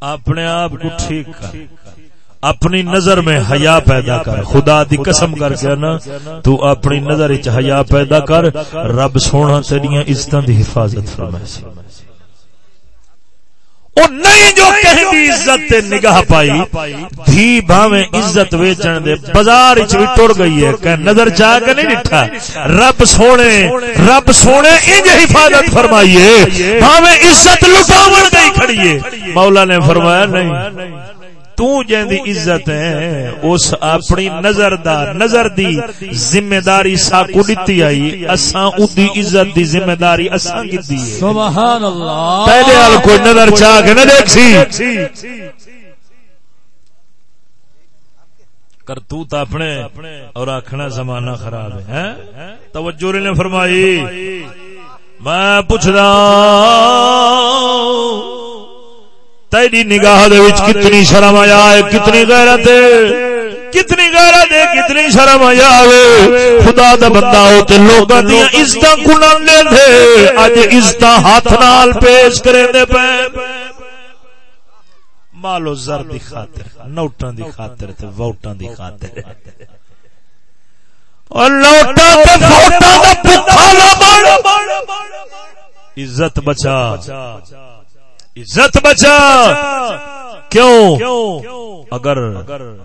اپنے آپ کو ٹھیک کر۔ اپنی نظر میں حیا پیدا کر خدا دی قسم کر کے نا تو اپنی نظر وچ حیا پیدا کر رب سونا تیریاں عزتاں دی حفاظت فرمائے سی۔ او نہیں جو کہیں دی عزت تے نگاہ پائی دھی بھاویں عزت ویچن دے بازار وچ وی ٹر گئی ہے کہ نظر چا کے نہیں ڈٹھا رب سونے رب سونے انج حفاظت فرمائیے۔ بھاویں عزت لٹاون گئی کھڑی ہے۔ مولا نے فرمایا نہیں۔ تو جیندی عزت ہے اس اپنی نظر دا نظر دی ذمہ داری سا کو دتی آئی۔ اساں اودی عزت دی ذمہ داری اساں کیتی ہے۔ سبحان اللہ۔ پہلے وال کوئی نظر چاہ کے نہ دیکھ سی کرتوت اپنے اور آخنا زمانہ خراب ہے ہیں؟ توجہ نے فرمائی۔ میں پوچھدا تیری نگاہ دے وچ کتنی شرم آیا ہے، کتنی غیرت ہے۔ کتنی غیرت ہے، کتنی شرم آیا ہے۔ خدا دا بندہ ہو تے لوگاں دی عزتاں گنن دے تھے۔ اج عزتاں ہاتھ نال پیش کرے دے پے مالو زر دی خاطر، نوٹاں دی خاطر تے ووٹاں دی خاطر۔ اور لوٹاں تے ووٹاں دا بھکھا نہ بن۔ عزت بچا۔ عزت بچا. کیوں؟ اگر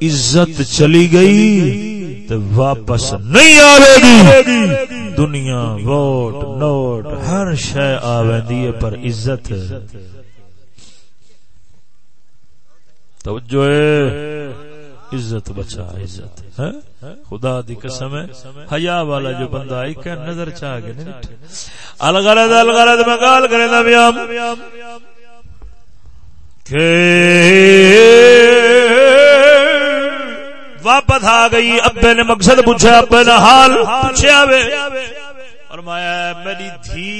عزت چلی گئی تو واپس نہیں آئے گی دنیا ووٹ، نوٹ، ہر شے آویندی ہے، پر عزت. توجہ عزت بچا، عزت. ہاں؟ خدا دی قسم ہے. حیا والا جو بندہ آئی، کہ نظر چاہ کے نہیں الغرض الغرض، میں گال کرے دا کہ واپس آ گئی۔ ابے نے مقصد پوچھا، ابے نے حال پوچھا وے۔ اور میں میری دھی،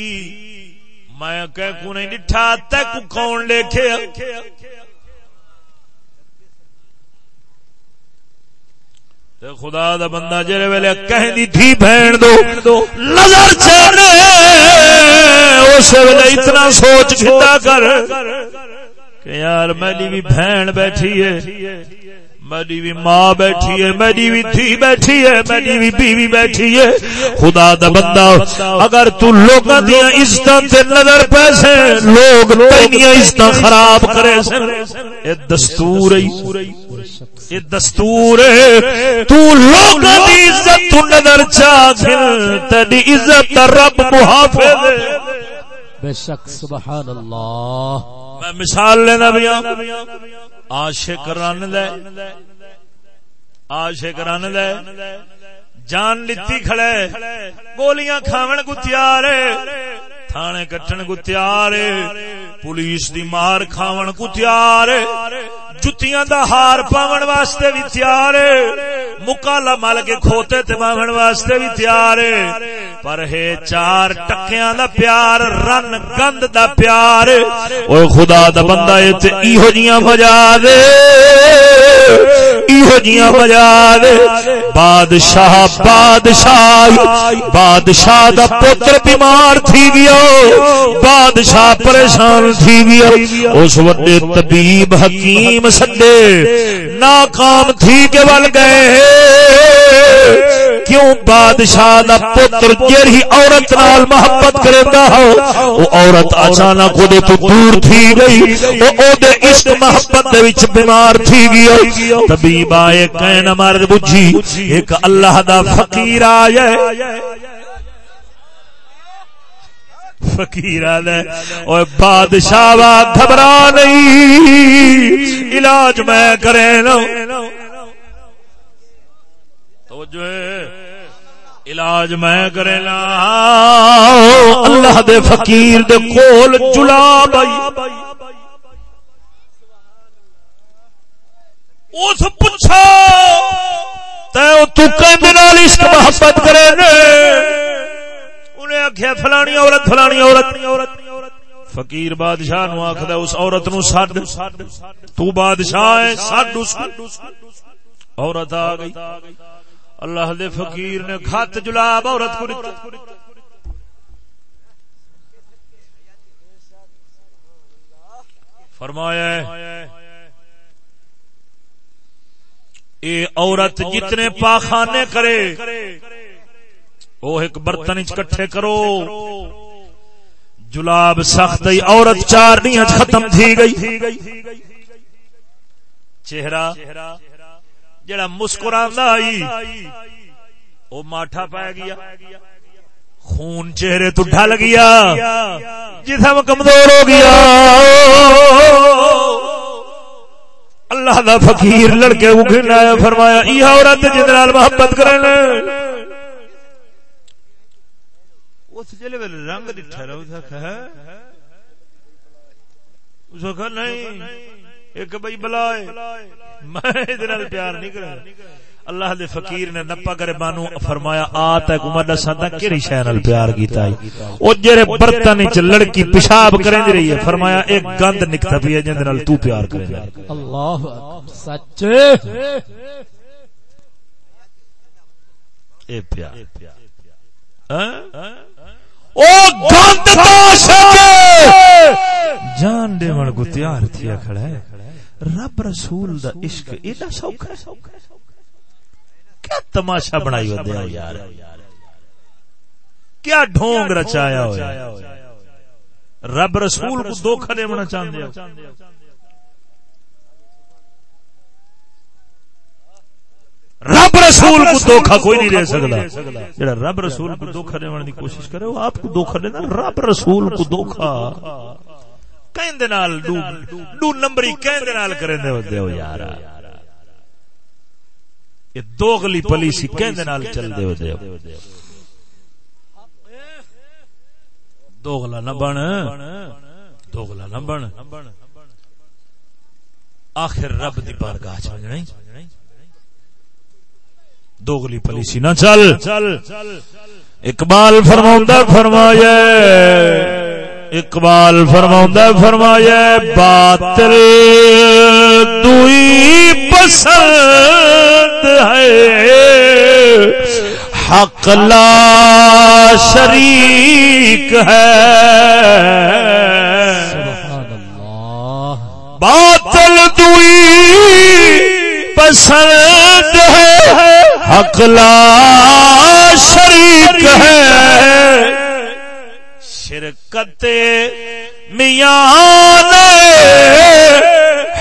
میں کہ کو نہیں ڈٹھا تک کون لے کے خدا دا بندہ جڑے ویلے کہیں دی تھی بہن دو، نظر چاہے اس ویلے اتنا سوچ کھتا کر۔ کہ یار میری بھی بہن بیٹھی ہے میری بھی ماں بیٹھی ہے میری بھی دھی بیٹھی ہے میری بھی بیوی بیٹھی ہے۔ خدا دا بندہ، اگر تو لوگاں دیاں عزتاں تے نظر پیسے لوگ تینیاں عزتاں خراب کرے سن اے دستور ہے یہ دستور ہے۔ تو لوگاں دی عزت تو نظر چاہ تیری عزت رب محافظ ہے۔ بے شک سبحان اللہ۔ میں مثال لینا بھی عاشق رن دے۔ عاشق رن دے۔ جان لتی کھڑے۔ گولیاں کھاون کو تیار تھانے کٹن کو تیار پولیس دی مار کھاون کو تیار جتیاں دا ہار پاون واسطے بھی تیار مکالا مل کے کھوتے تے پاون واسطے بھی تیار پر ہے چار ٹکیاں دا پیار رن گند دا پیار اوے خدا دا بندہ اے تے ایہو جیاں بجا دے ایہو جیاں بجا دے بادشاہ بادشاہ بادشاہ دا پتر بیمار تھی گیا بادشاہ پریشان تھی گیا اس وڈے طبیب حکیم سڈے ناکام تھی کے ول گئے کیوں بادشاہ دا پتر جیڑی عورت نال محبت کردا ہو؟ او عورت اچانک اودے تو دور تھی گئی۔ او اودے عشق محبت دے وچ بیمار تھی گیا طبیب آئے کہنا مر بجھی، ایک اللہ دا فقیر آیا فقیر اور بادشاہ گھبرا نہیں۔ علاج میں کرے نا تو جو علاج میں کرے نا اللہ دے فقیر دے کول چلا بائی اس پوچھا۔ تو نال عشق محبت کرے نے۔ انہیں آخیا فلانی عورت فلانی عورت۔ فقیر بادشاہ نو آخد اس عورت نو سڈ۔ تو بادشاہ ہے سڈ عورت آ گئی۔ اللہ دے فقیر نے خط جلاب عورت کو فرمایا اے عورت جتنے پاخانے کرے وہ ایک برتن کٹھے کرو۔ جلاب سخت عورت چار دیا ختم تھی گئی۔ چہرہ جڑا مسکرا وہ ماٹھا پی گیا۔ خون چہرے تو ڈھل گیا۔ جسم کمزور ہو گیا۔ اللہ دا فقیر لڑکے اگھن آیا، فرمایا یہ عورت جن محبت کرنے اس جلے ویل رنگ ڈٹھا رہا اس کو نہیں ایک بھائی بلا میں پیار نہیں کرا اللہ دے فقیر نے نپا کرے بانو فرمایا آ تک عمر دسا تا کیڑی شے نال پیار کیتا ہے؟ او جڑے برتن وچ لڑکی پیشاب کرن رہی ہے فرمایا ایک گند نکتا پی ہے جن نال تو پیار کرے اللہ سچ۔ اے پیار۔ ہاں؟ او گند تو سکے جان دے من کو تیار تھیا کھڑا ہے۔ رب رسول دا عشق ایڈا سوکھا ہے۔ کیا تماشا بنائی ہو دیا یار؟ کیا ڈھونگ رچایا ہو رب رسول کو دھوکھا دینا چاہتے ہو۔ رب رسول کو دھوکھا کوئی نہیں دے سکتا جڑا رب رسول کو دھوکھا دینے کی کوشش کرے، وہ آپ کو دھوکھا دینا، رب رسول کو دھوکھا کہندے نال دو دو نمبری کہندے نال کرندے ہوندے ہو یار یہ دوغلی پلیسی کہندے نال چل دے ہوندے ہو دوغلا نہ بن دوغلا نہ بن آخر رب دی بارگاہ چ نہیں دوغلی پلیسی نہ چل اقبال فرماؤں فرمایا اقبال فرما فرمایا باطل دوئی پسند ہے۔ حق لا شریک ہے۔ باطل دوئی پسند ہے۔ حق لا شریک ہے۔ شرکت میاں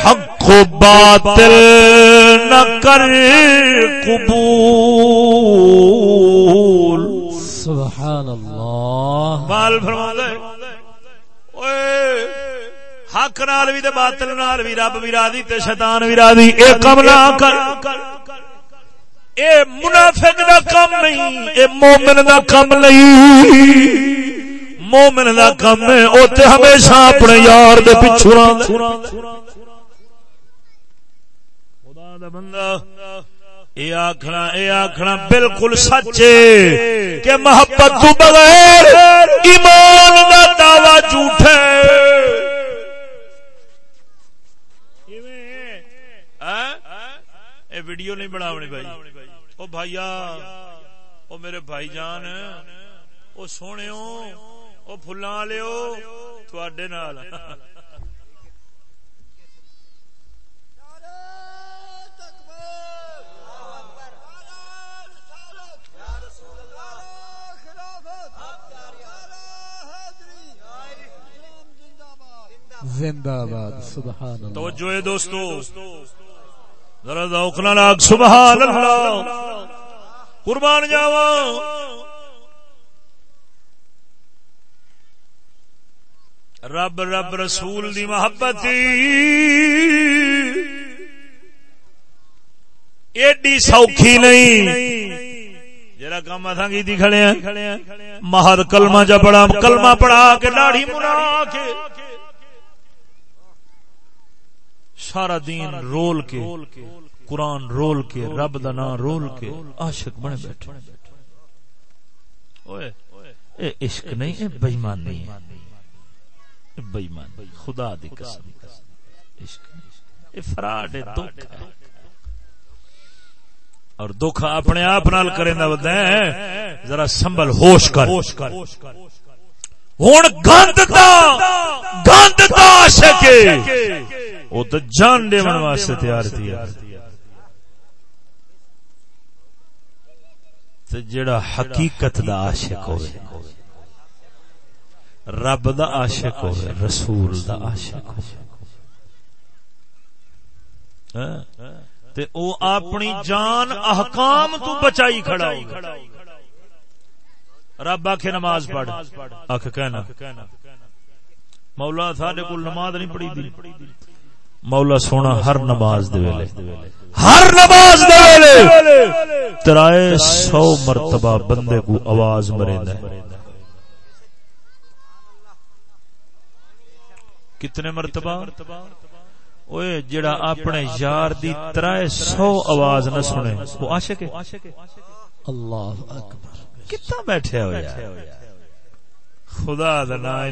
حق و باطل نہ کر قبول۔ سبحان اللہ۔ مال فرما دے اوئے حق نال بھی تے باطل نال بھی رب بھی راضی تے شیطان بھی راضی اے کم نہ کر۔ اے منافق دا کم نہیں اے مومن دا کم نہیں۔ مومن دا کم ہے او تے ہمیشہ اپنے یار دے پیچھے رہندا خدا دا بندہ، اے آکھنا اے آکھنا بالکل سچے کہ محبت تو بغیر ایمان دا دعوی جھوٹا ہے۔ اے ویڈیو نہیں بناونی بھائی۔ او بھائیا او میرے بھائی جان، او سونے او پھلاں والےو تواڈے نال زندہ باد سبحان اللہ۔ توجہ دوستو۔ ذرا ذوق نال سبحان اللہ۔ قربان جاواں۔ رب رب رسول دی محبت ایڈی سوکھی نہیں۔ جرا کام اتھا کی کھڑے ہیں۔ مہر کلمہ جا پڑا کلمہ پڑھا کے داڑھی منا کے۔ سارا دین رول کے، قرآن رول کے، رب دا نام رول کے۔ عاشق بنے بیٹھے۔ اوئے، اے عشق نہیں، اے بےمان نہیں ہے۔ بےمان خدا دی قسم۔ عشق۔ فراڈ ہے، دکھ ہے۔ اور دکھ اپنے آپ نال کریں دا ودا ذرا سنبھل، ہوش کر۔ ہن گند دا گند دا عاشق وہ تو جان دے واسطے تیار تھی۔ تے جڑا حقیقت دا عاشق ہوئے۔ رب دا عاشق ہوئے، رسول دا عاشق ہوئے۔ ہاں؟ تے او اپنی جان، احکام تو بچائی کھڑا ہو رب آکھے نماز پڑھ۔ آکھ کہنا، مولا ساڈے کول نماز نہیں پڑھی دی۔ مولا سونا ہر نماز دے ویلے۔ ہر نماز دے ویلے۔ ترائے سو مرتبہ بندے کو آواز مریندا ہے۔ کتنے مرتبہ؟ اوئے جڑا اپنے یار دی ترائے سو آواز نہ سنے۔ وہ عاشق ہے۔ اللہ اکبر۔ کتنا بیٹھے ہو یار۔ خدا دا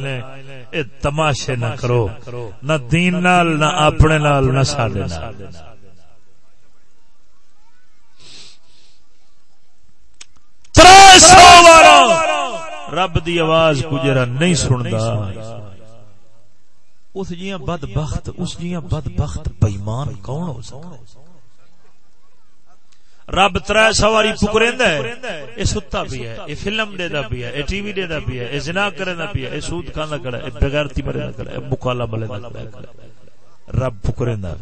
اے تماشے نہ کرو۔ نہ دین نال، نہ اپنے نال، نہ ساڈے نال۔ رب دی آواز کو جرا نہیں سندا۔ اس جیاں بد بخت اس جیاں بد بخت بےمان کون ہو سکتا رب تر سواری پکریندا ہے اے ستا بھی ہے اے فلم دے دا بھی ہے اے ٹی وی دے دا بھی ہے اے زنا کرے دا بھی ہے اے سود کھانا کڑا اے بغیرتی مرے دا کڑا اے مکالا ملے دا کڑا رب پکریندا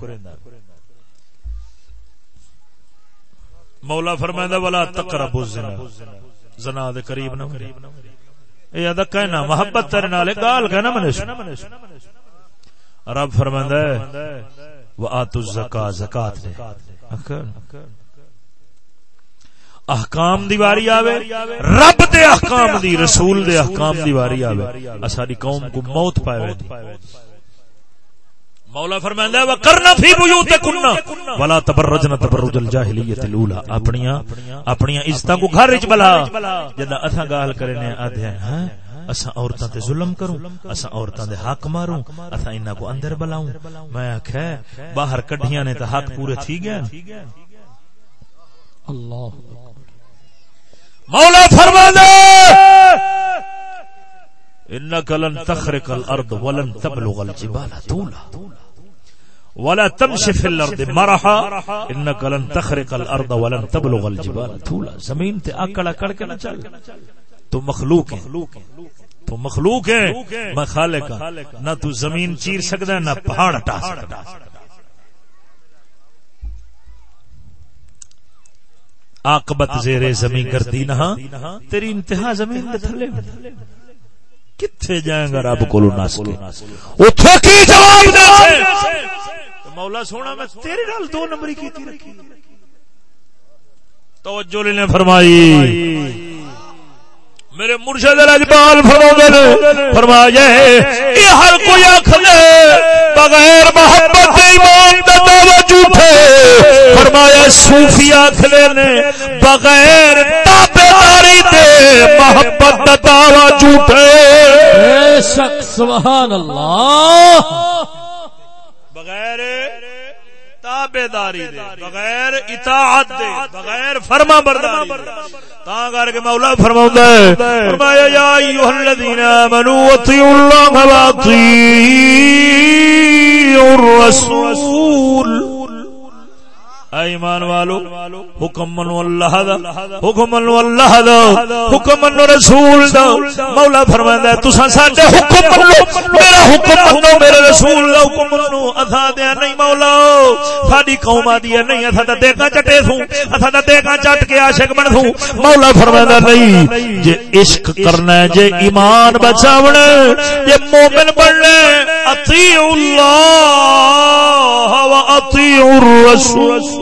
مولا فرمائندا ولا تقربوا الزنا۔ زنا دے قریب نہ اے ادا کہنا محبت تیرے نال گال کہنا منے رب فرماندا ہے واتوا الزکات زکات دے۔ احکام دی واری آوے، رب دے احکام دی، رسول دے احکام دی واری آوے۔ اساری قوم کو موت پائے مولا فرماندا ہے وکرنا فی بیوتکنا ولا تبرجن تبرج الجاہلیت الاولى اپنیاں اپنیاں عزتاں کو گھر وچ بلا۔ جدا اساں گال کرنے آدھے ہیں ہاں؟ اساں عورتاں تے ظلم کروں اساں عورتاں دے حق ماروں اساں انہاں کو اندر بلاؤں۔ میں آکھے باہر کڈھیاں نے تے حق پورے تھی گئے اللہ۔ مولا فرما دے انك لن تخرق الارض ولن تبلغ الجبال طولا۔ ولا تمشي في الارض مرحا انك لن تخرق الارض ولن تبلغ الجبال طولا۔ زمین تے اکڑ اکڑ کے نہ چل۔ تو مخلوق ہے۔ تو مخلوق ہے۔ میں خالق ہاں۔ نہ تو زمین چیر سکدا ہے، نہ پہاڑ ہٹا سکدا عاقبت زیر زمین گردی نہ ہاں۔ تیری انتہا زمین دے تھلے۔ کتھے جائیں گا رب کولو نس کے؟ اوتھے کی جواب دے؟ مولا سونا، میں تیرے نال دو نمبری کیتی رکھی۔ توجہ نے فرمائی۔ میرے مرشد اجبال فرما نے فرمایا یہ ہر کوئی آخ بغیر محبت ایمان دا دعوی جھوٹے فرمایا صوفی آخ نے بغیر تابعداری دے محبت دا دعوی جھوٹے بے شک سبحان اللہ۔ بغیر تابیداری دے، بغیر اطاعت دے، بغیر فرما برداری تا کر کے مولا فرماوندا ہے، فرمایا، یا ایھا الذین آمنوا اطیعوا اللہ واطیعوا الرسول۔ اے ایمان والو، حکم منو اللہ دا، حکم منو اللہ دا، حکم منو رسول دا۔ مولا فرماندا ہے، تساں ساڈے حکم منو، میرا حکم منو، میرے رسول دا حکم منو۔ اسا دے نہیں مولا، ساڈی قوم دی نہیں اسا تے دیکھا چٹے سوں اسا تے دیکھا چٹ کے عاشق بن سوں۔ مولا فرماندا نہیں، جے عشق کرنا ہے، جے ایمان بچاونا جے مومن بننا اطیع اللہ و اطیع الرسول۔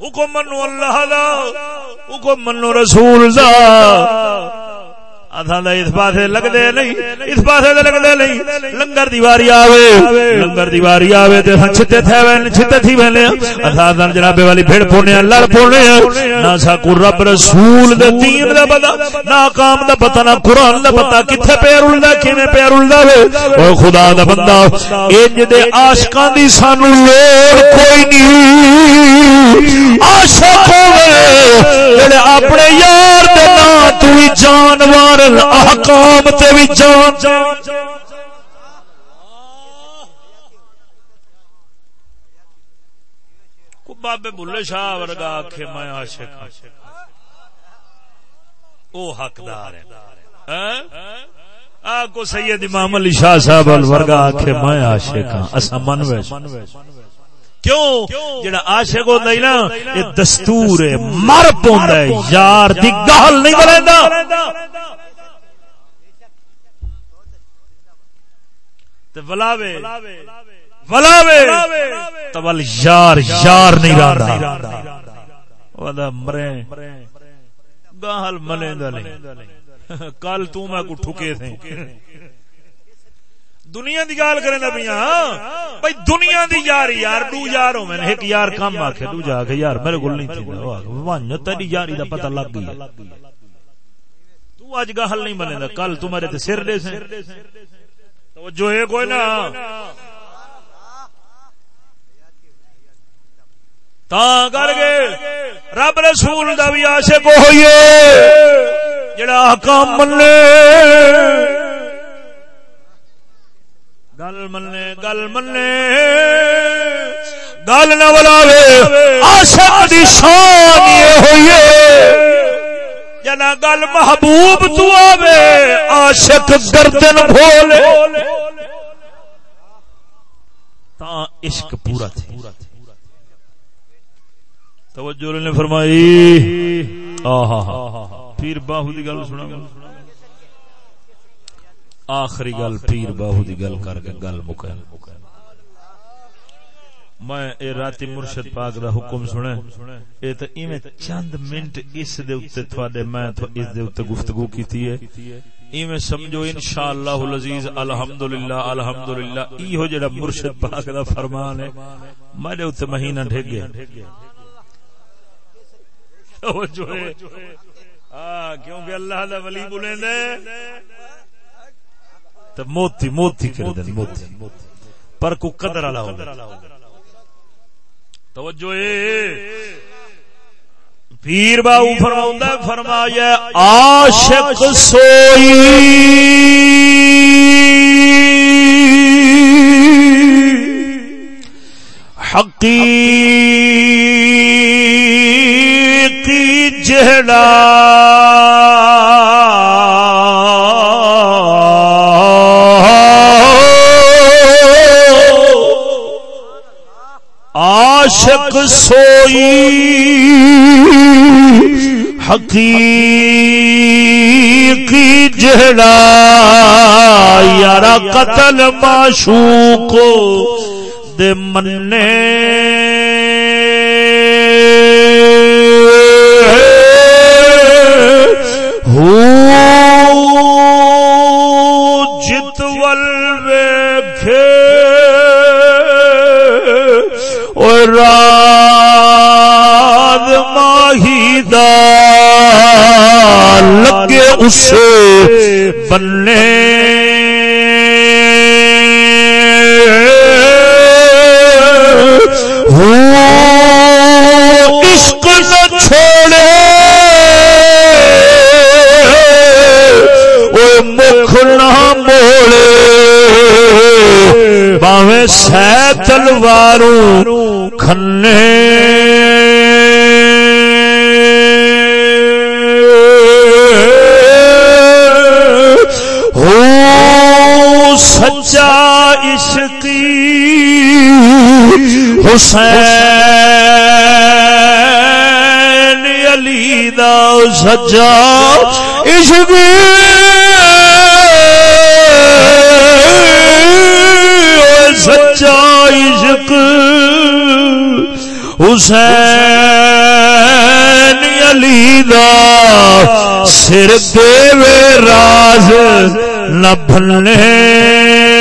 حکم منو اللہ دا حکم منو رسول دا۔ اتھا دا اس پاسے لگ نہیں، اس پاسے دے لگ نہیں۔ لنگر دیواری آوے، لنگر دیواری آوے تے ہن چھتے تھے وین، چھتے تھی وینے اتھا دن جنابے والی بھیڑ پونے لڑ پونے نہ سا کو رب رسول دے دین دا پتا نہ کام دا پتا نہ قرآن دا پتا کتھے پیر اڑدا کیویں پیر اڑدا وے؟ او خدا دا بندہ، انج دے عاشقاں دی سانو لوڑ کوئی نہیں۔ عاشق ہوے جڑے اپنے یار دے نا تو ہی جانور احکام تے بھی جان کو بابے بھلے شاہ ورگا آکھے میں عاشق او حقدار ہے آ کو سید امام علی شاہ صاحب الورگا آکھے میں عاشق ہاں اسا من ویس کیوں جڑا عاشق ہوندا ہے نا یہ دستور ہے مر پوندا ہے یار دی گل نہیں بلیندا تے ولاوے ولاوے تول یار یار نہیں رہندا ودا مرے۔ گاہل ملیندا نہیں۔ کل تو میں کو ٹھکے تھے۔ دنیا دی گال کریں دا پیاں بھائی دنیا دی یار یار دو یار ہو میں ایک یار کم آکھے دو جا کے یار میرے گل نہیں تھی۔ وانج تیری یاری دا پتہ لگ گئی تو اج گاہل نہیں بنے دا۔ کل تو میرے تے سر دے سے توجہ ہے کوئی نہ۔ تا کر گئے رب رسول دا بھی عاشق ہوئیے جڑا حکام مننے۔ گل مننے گل مننے۔ گل نہ بلاوے، عاشق دی شان یہ ہوئیے جنا گل محبوب تو آوے، عاشق گردن کھولے۔ تا عشق پورا تھے۔ توجہ نے فرمائی۔ آہا پیر باہو دی گل سنا آخری گل پیر باہو دی گل کر کے گل مکل میں اے راتی مرشد پاک دا حکم سنے اے تے ایویں چند منٹ اس دے اوتے تھوڑے میں تو اس دے اوتے گفتگو کیتی ہے۔ ایویں سمجھو انشاءاللہ العزیز، الحمدللہ الحمدللہ، ایہو جڑا مرشد پاک دا فرمان ہے۔ میرے اوتے مہینہ ڈھگ گیا جو ہے۔ ہاں، کیونکہ اللہ دا ولی بولیں دے تو موتی موتی کر دیں موتی۔ پر کو قدر والا ہو توجہ اے۔ پیر باو فرماؤں فرمایا عاشق سوئی۔ حقیقی جہلا عاشق سوئی۔ حقیقی جڑا یارا قتل معشوق دے منے اور ماہی دا لگے اسے بننے ہو حسین علی دا سچا عشقی سچا عشق حسین علی دا سر دے راز نہ بھلنے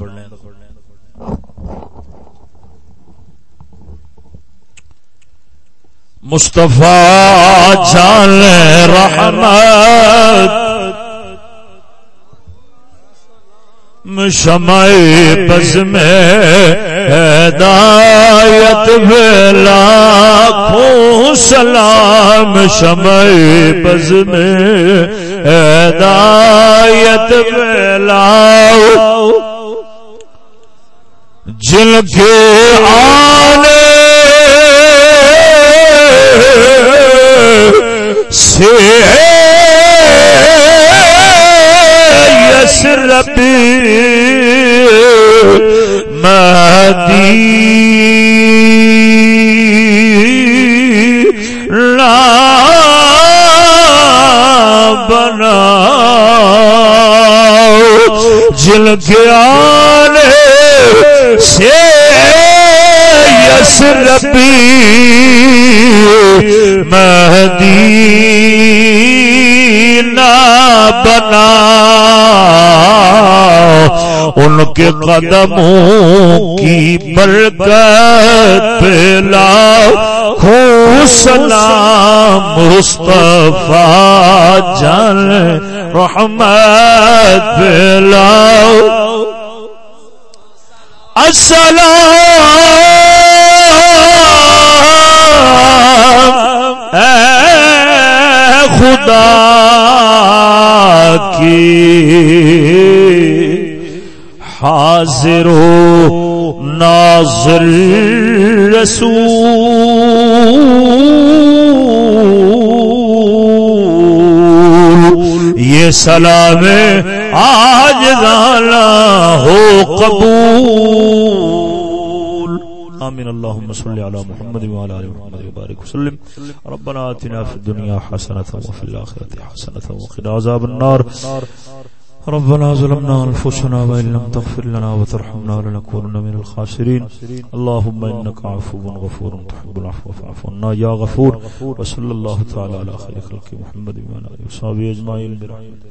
سلام دا پڑھنے مصطفیٰ جان رحمت شمع بز میں ہدایت لاکھوں سلام شمع بز میں ہدایت لاؤ جن کے آنے سے یس ربی مہدی بنا جل گیا سے یس ربی مدینہ بنا ان کے قدموں کی برکت پلا ہو سلام مصطفیٰ جان رحمت پلاؤ السلام. اے خدا کی حاضر و ناظر رسول. یہ سلام آج دانا ہو قبول۔ آمین۔ اللهم صل على محمد وعلى ال محمد وبارك وسلم۔ ربنا آتنا في الدنيا حسنة وفي الآخرة حسنة وقنا عذاب النار۔ ربنا ظلمنا انفسنا وان لم تغفر لنا وترحمنا لنكونن من الخاسرين اللهم انك عفو غفور تحب العفو فاعف عنا يا غفور۔ وصلى الله تعالى على خير خلق محمد وعلى اله وصحبه اجمعين برحمتك